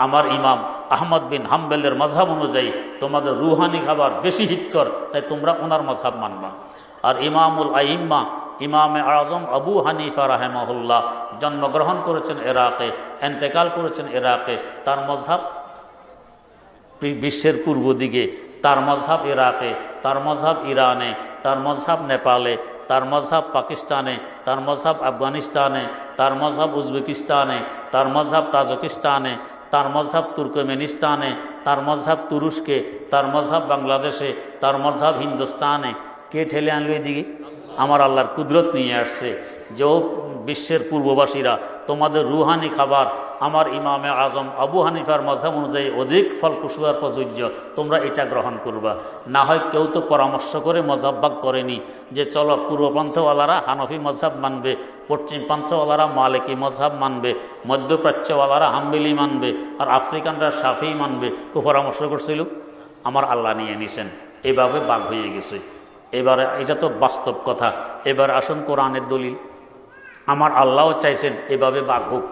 আমার ইমাম আহমদ বিন হাম্বেলের মজহাব অনুযায়ী তোমাদের রুহানি খাবার বেশি হিতকর তাই তোমরা ওনার মজহাব মানবা। আর ইমামুল আইম্মা ইমামে আজম আবু হানিফা রাহেমহুল্লাহ জন্মগ্রহণ করেছেন এরাকে এন্তেকাল করেছেন এরাকে তার মজহাব বিশ্বের পূর্ব দিকে তার মজহাব ইরাকে তার মজহাব ইরানে তার মজহাব নেপালে তার মজহাব পাকিস্তানে তার মজহাব আফগানিস্তানে তার মজহাব উজবেকিস্তানে তার মজহাব তাজকিস্তানে তার মজহাব তুর্কমেনিস্তানে তার মজহাব তুরস্কে তার মজহাব বাংলাদেশে তার মজহাব হিন্দুস্তানে কে ঠেলে আনলো এদিকে? আমার আল্লাহর কুদরত নিয়ে আসছে। যে বিশ্বের পূর্ববাসীরা, তোমাদের রুহানি খাবার আমার ইমামে আজম আবু হানিফার মজাব অনুযায়ী অধিক ফল কুশুয়ার প্রযোজ্য। তোমরা এটা গ্রহণ করবা। না হয় কেউ তো পরামর্শ করে মজাব্বাক করেনি যে চলো পূর্বপন্থওয়ালারা হানফি মজাব মানবে, পশ্চিম পন্থওয়ালারা মালিকি মজাব মানবে, মধ্যপ্রাচ্যওয়ালারা হাম্বিলি মানবে আর আফ্রিকানরা সাফি মানবে। কেউ পরামর্শ করছিল? আমার আল্লাহ নিয়ে নিছেন। এভাবে বাঘ হয়ে গেছে। এবারে এটা তো বাস্তব কথা। এবার আসুন কোরআনের দলিল। আমার আল্লাহও চাইছেন এভাবে বাঘ হোক।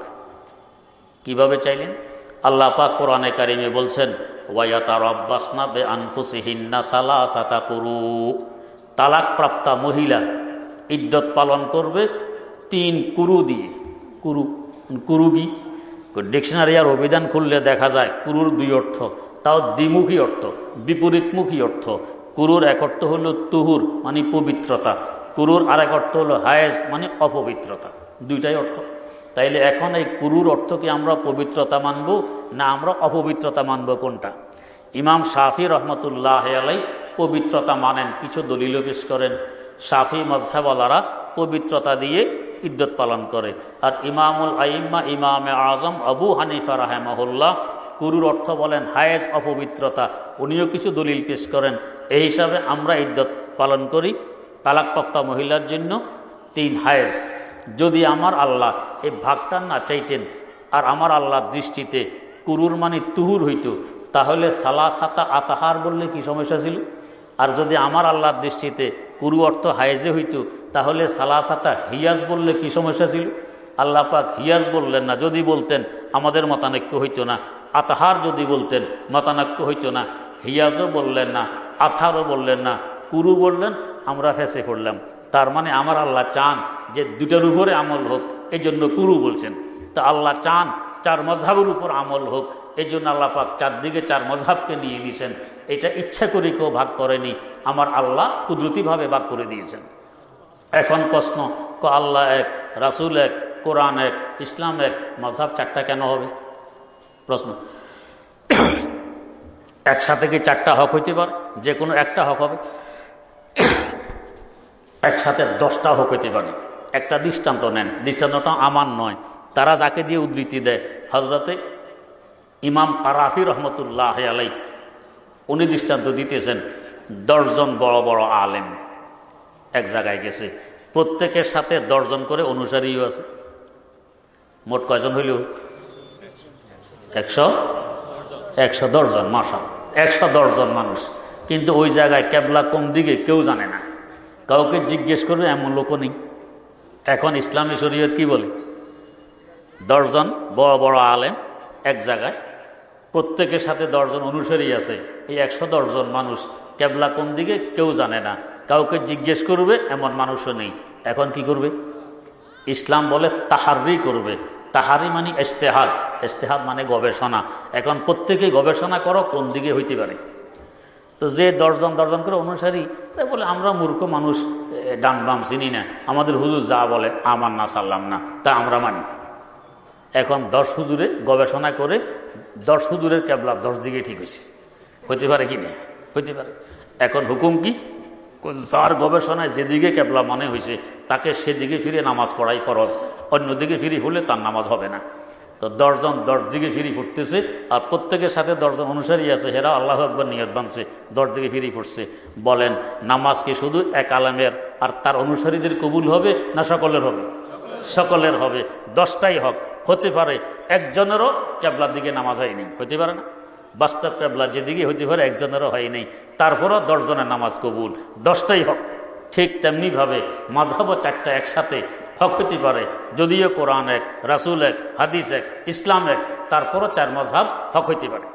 কীভাবে চাইলেন? আল্লাহ পাক কোরআনে কারিমে বলছেন ওয়াইয়াতার অব্বাসনা বে আনফুসিহিন্না সালা সাতা করু। তালাক প্রাপ্তা মহিলা ইদ্যত পালন করবে তিন কুরু দিয়ে। কুরু কুরু কি ডিকশনারি আর অভিধান খুললে দেখা যায়, কুরুর দুই অর্থ। তাও দ্বিমুখী অর্থ, বিপরীতমুখী অর্থ। কুরুর এক অর্থ হলো তুহুর মানে পবিত্রতা। কুরুর আর এক অর্থ হলো হায়েজ মানে অপবিত্রতা। দুইটাই অর্থ। তাইলে এখন এই কুরুর অর্থকে আমরা পবিত্রতা মানব, না আমরা অপবিত্রতা মানব কোনটা? ইমাম শাফি রহমতুল্লাহ আলাই পবিত্রতা মানেন, কিছু দলিল পেশ করেন। শাফি মজহাবালারা পবিত্রতা দিয়ে ইদ্যত পালন করে। আর ইমামুল আইম্মা ইমামে আজম আবু হানিফা রাহেমহুল্লাহ কুরুর অর্থ বলেন হায়েজ অপবিত্রতা। উনিও কিছু দলিল পেশ করেন। এই হিসাবে আমরা ইদ্যত পালন করি তালাকপ্রাপ্তা মহিলার জন্য তিন হায়েজ। যদি আমার আল্লাহ এই ভাগটা না চাইতেন আর আমার আল্লাহর দৃষ্টিতে কুরুর মানে তুহুর হইত, তাহলে সালা সাতা আতাহার বললে কি সমস্যা ছিল? আর যদি আমার আল্লাহর দৃষ্টিতে কুরু অর্থ হায়েজে হইত, তাহলে সালাসাতা হিয়াজ বললে কি সমস্যা ছিল? আল্লাহ পাক হিয়াজ বললেন না, যদি বলতেন, আমাদের মতানৈক্য হইতো না। আতাহার যদি বলতেন, মতানৈক্য হইতো না। হিয়াজও বললেন না, আথারও বললেন না, কুরু বললেন, আমরা ফেসে পড়লাম। তার মানে আমার আল্লাহ চান যে দুটার উপরে আমল হোক এই জন্য কুরু বলছেন। তা আল্লাহ চান চার মজহাবের উপর আমল হোক এই জন্য আল্লাহ পাক চারদিকে চার মজহাবকে নিয়ে নিয়েছেন এটা ইচ্ছা করে কেউ ভাগ করেনি, আমার আল্লাহ কুদরতিভাবে ভাগ করে দিয়েছেন। এখন প্রশ্ন, ক আল্লাহ এক, রাসুল এক কোরআন এক, ইসলাম এক মজহাব চারটা কেন হবে? প্রশ্ন। একসাথে কি চারটা হক হইতে পারে? যে কোনো একটা হক হবে। একসাথে দশটা হক হইতে পারে। একটা দৃষ্টান্ত নেন। দৃষ্টান্তটা আমার নয়। তারা যাকে দিয়ে উদ্ধৃতি দেয় হজরতে ইমাম কারাফি রহমতুল্লাহ আলাই উনি দৃষ্টান্ত দিতেছেন, দশজন বড় বড় আলেম। এক জায়গায় গেছে। প্রত্যেকের সাথে দশজন করে অনুসারীও আছে। মোট কয়জন হইল? একশো? একশো দশজন মাসা একশো দশজন মানুষ। কিন্তু ওই জায়গায় ক্যাবলা কোন দিকে কেউ জানে না। কাউকে জিজ্ঞেস করবে এমন লোকও নেই। এখন ইসলামী শরীয়ত কি বলে? দশজন, বড় বড় আলেম, এক জায়গায়। প্রত্যেকের সাথে দশজন অনুসারী আছে। এই একশো দশজন মানুষ ক্যাবলা কোন দিকে কেউ জানে না। কাউকে জিজ্ঞেস করবে, এমন মানুষও নেই। এখন কি করবে? ইসলাম বলে তাহারি করবে। তাহারি মানে ইস্তেহাদ। ইস্তেহাদ মানে গবেষণা। এখন প্রত্যেকেই গবেষণা করো, কোন দিকে হইতে পারে। তো যে দশজন দশজন করে অনুসারী বলে, আমরা মূর্খ মানুষ ডান বাম চিনি না। আমাদের হুজুর যা বলে, আমার না সারলাম না। তা আমরা মানি। এখন দশ হুজুরে গবেষণা করে, দশ হুজুরের ক্যাবলা দশ দিকে ঠিক হয়েছে হইতে পারে কি না? হইতে পারে। এখন হুকুম কি? যার গবেষণায় যেদিকে ক্যাবলা মনে হয়েছে তাকে সেদিকে ফিরে নামাজ পড়াই ফরজ, অন্যদিকে ফিরি হলে তার নামাজ হবে না। তো দশজন দশ দিকে ফিরি ফুটতেছে, আর প্রত্যেকের সাথে দশজন অনুসারী আছে, হেরা আল্লাহ একবার নিয়ত বানছে, দশ দিকে ফিরি ফুটছে। বলেন, নামাজ কি শুধু এক আলামের, আর তার অনুসারীদের কবুল হবে না সকলের হবে? সকলের হবে, দশটাই হক, হতে পারে একজনেরও ক্যাবলার দিকে নামাজ হয়নি, হতে পারে না? বাস্তব ক্যাবলা যেদিকে হতে পারে একজনেরও হয় নাই। তারপরও দশজনের নামাজ কবুল। দশটাই হক। ঠিক তেমনিভাবে মাঝহাবও চারটা একসাথে হক হতে পারে। যদিও কোরআন এক, রাসুল এক, হাদিস এক, ইসলাম এক, তারপরও চার মজহাব হক হইতে পারে।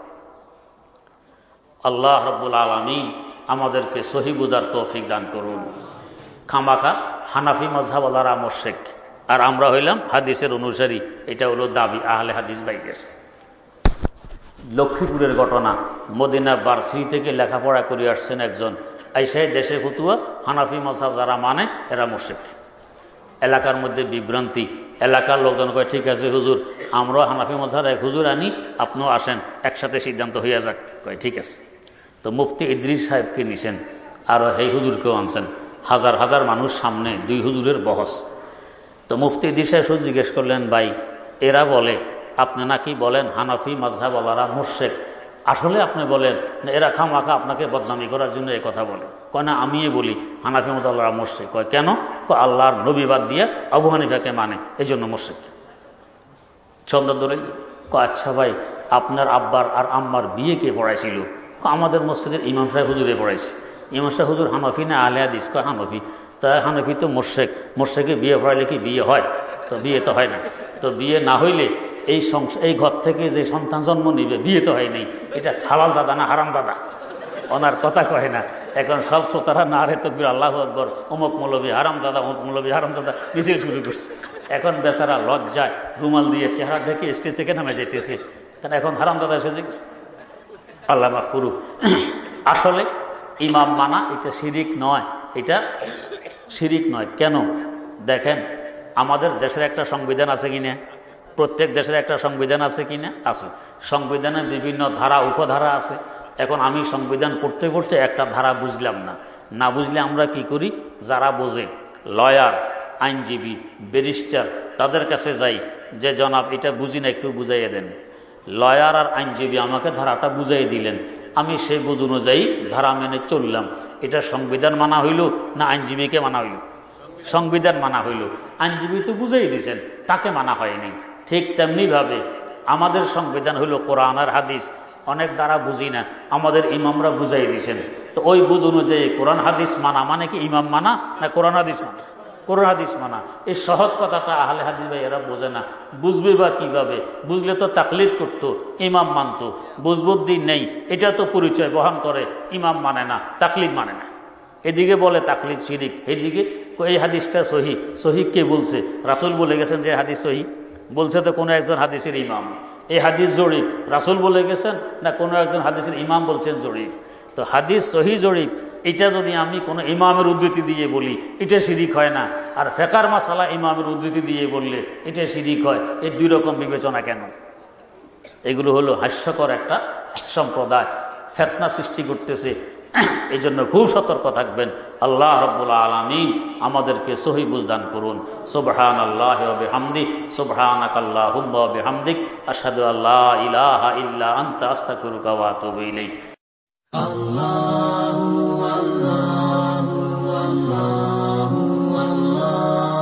আল্লাহ রব্বুল আলমিন আমাদেরকে সহি বুজার তৌফিক দান করুন। খামাখা হানাফি মজহাব আল্লাহরা মোশেক। আর আমরা হইলাম হাদিসের অনুসারী। এটা হলো দাবি আহলে হাদিস বাইদের। লক্ষ্মীপুরের ঘটনা। মদিনা বার্সি থেকে লেখাপড়া করে আসছেন একজন। আইসাই দেশে ফতুয়া, হানাফি মজাব যারা মানে এরা মোশেক এলাকার মধ্যে বিভ্রান্তি। এলাকার লোকজন কয়, ঠিক আছে হুজুর, আমরাও হানাফি মজার এক হুজুর আনি, আপনিও আসেন, একসাথে সিদ্ধান্ত হইয়া যাক। কয়, ঠিক আছে। তো মুফতি ইদ্রিস সাহেবকে নিছেন আরও সেই হুজুরকেও আনছেন। হাজার হাজার মানুষ সামনে, দুই হুজুরের বহস। তো মুফতি ইদ্রিস সাহেব জিজ্ঞেস করলেন, ভাই, এরা বলে আপনি নাকি বলেন হানাফি মাজহাবালারা মুর্শেক আসলে আপনি বলেন এরা খামাখা আপনাকে বদনামি করার জন্য এই কথা বলে। কয়, না, আমিই বলি, হানাফি মজাল্লারা মোর্শেক কয়, কেন? কয়, আল্লাহর নবীবাদ দিয়ে আবু হানিফাকে মানে এই জন্য মোর্শেক চন্দ্র ধরে কয় আচ্ছা ভাই, আপনার আব্বার আর আম্মার বিয়ে কে পড়াইছিল? আমাদের মসজিদের ইমাম সাহেব হুজুরে পড়াইছে। ইমাম সাহেব হুজুর হানফি না আলিয়া দিস কয়, হানফি। তা হানফি তো মোর্শেক মোর্শেকে বিয়ে পড়াইলে কি বিয়ে হয়? তো বিয়ে তো হয় না। তো বিয়ে না হইলে এই এই ঘর থেকে যে সন্তান জন্ম নিবে, বিয়ে তো হয়নি এটা হালাল জাদা না হারাম জাদা ওনার কথা কয় না। এখন সব শ্রোতারা না রে তকবির, আল্লাহ আকবর, অমুক মৌলবী হারাম জাদা অমুক মৌলবী হারাম জাদা মিছিল শুরু করছে। এখন বেচারা লজ্জায় রুমাল দিয়ে চেহারা দেখে স্টেজ থেকে নামে যেতেছে কেন এখন হারাম দাদা এসে গেছে আল্লাহ মাফ করুক। আসলে ইমাম মানা, এটা শিরিক নয়। এটা শিরিক নয়। কেন? দেখেন, আমাদের দেশের একটা সংবিধান আছে কিনা প্রত্যেক দেশের একটা সংবিধান আছে কি না? আছে। সংবিধানের বিভিন্ন ধারা, উপধারা আছে। এখন আমি সংবিধান পড়তে পড়তে একটা ধারা বুঝলাম না। না বুঝলে আমরা কি করি? যারা বোঝে, লয়ার, আইনজীবী, ব্যারিস্টার, তাদের কাছে যাই যে, জনাব, এটা বুঝি না, একটু বুঝাইয়ে দেন। লয়ার আর আইনজীবী আমাকে ধারাটা বুঝাই দিলেন। আমি সেই বুঝ অনুযায়ী ধারা মেনে চললাম। এটা সংবিধান মানা হইল না আইনজীবীকে মানা হইল? সংবিধান মানা হইল। আইনজীবী তো বুঝাই দিয়েছেন তাকে মানা হয়নি ঠিক তেমনিভাবে আমাদের সংবিধান হলো কোরআন আর হাদিস। অনেক দ্বারা বুঝি না, আমাদের ইমামরা বুঝাই দিছেন। তো ওই বুঝ অনুযায়ী কোরআন হাদিস মানা মানে কি ইমাম মানা না কোরআন হাদিস মানা? কোরআন হাদিস মানা। এই সহজ কথাটা আহলে হাদিস ভাই এরা বোঝে না। বুঝবে বা কীভাবে? বুঝলে তো তাকলিদ করতো, ইমাম মানতো। বুঝবুদ্দি নেই, এটা তো পরিচয় বহন করে, ইমাম মানে না, তাকলিদ মানে না। এদিকে বলে তাকলিদ শিরিক, এদিকে এই হাদিসটা সহি সহি কে বলছে? রাসুল বলে গেছেন যে হাদিস সহি। বলছে তো কোনো একজন হাদিসের ইমাম। এই হাদিস জরিফ। রাসুল বলে গেছেন, না, কোনো একজন হাদিসের ইমাম বলছেন জরিফ। তো হাদিস সহি জরিফ, এটা যদি আমি কোনো ইমামের উদ্ধৃতি দিয়ে বলি, এটা শিরিক হয় না। আর ফেকার মাসালা ইমামের উদ্ধৃতি দিয়ে বললে, এটা শিরিক হয়। এই দুই রকম বিবেচনা কেন? এগুলো হলো হাস্যকর একটা সম্প্রদায়। ফেতনা সৃষ্টি করতেছে। এই জন্য খুব সতর্ক থাকবেন। আল্লাহ রব্বুল আলমিন আমাদেরকে সহি বুঝদান করুন। সুবহান আল্লাহ বেহামদি সুবহানাক আল্লাহুম্মা বিহামদিক আসাদু আল্লাহ ইলাহা ইল্লা আনতা, আস্তাগফিরুকা ওয়া আতুবু Allah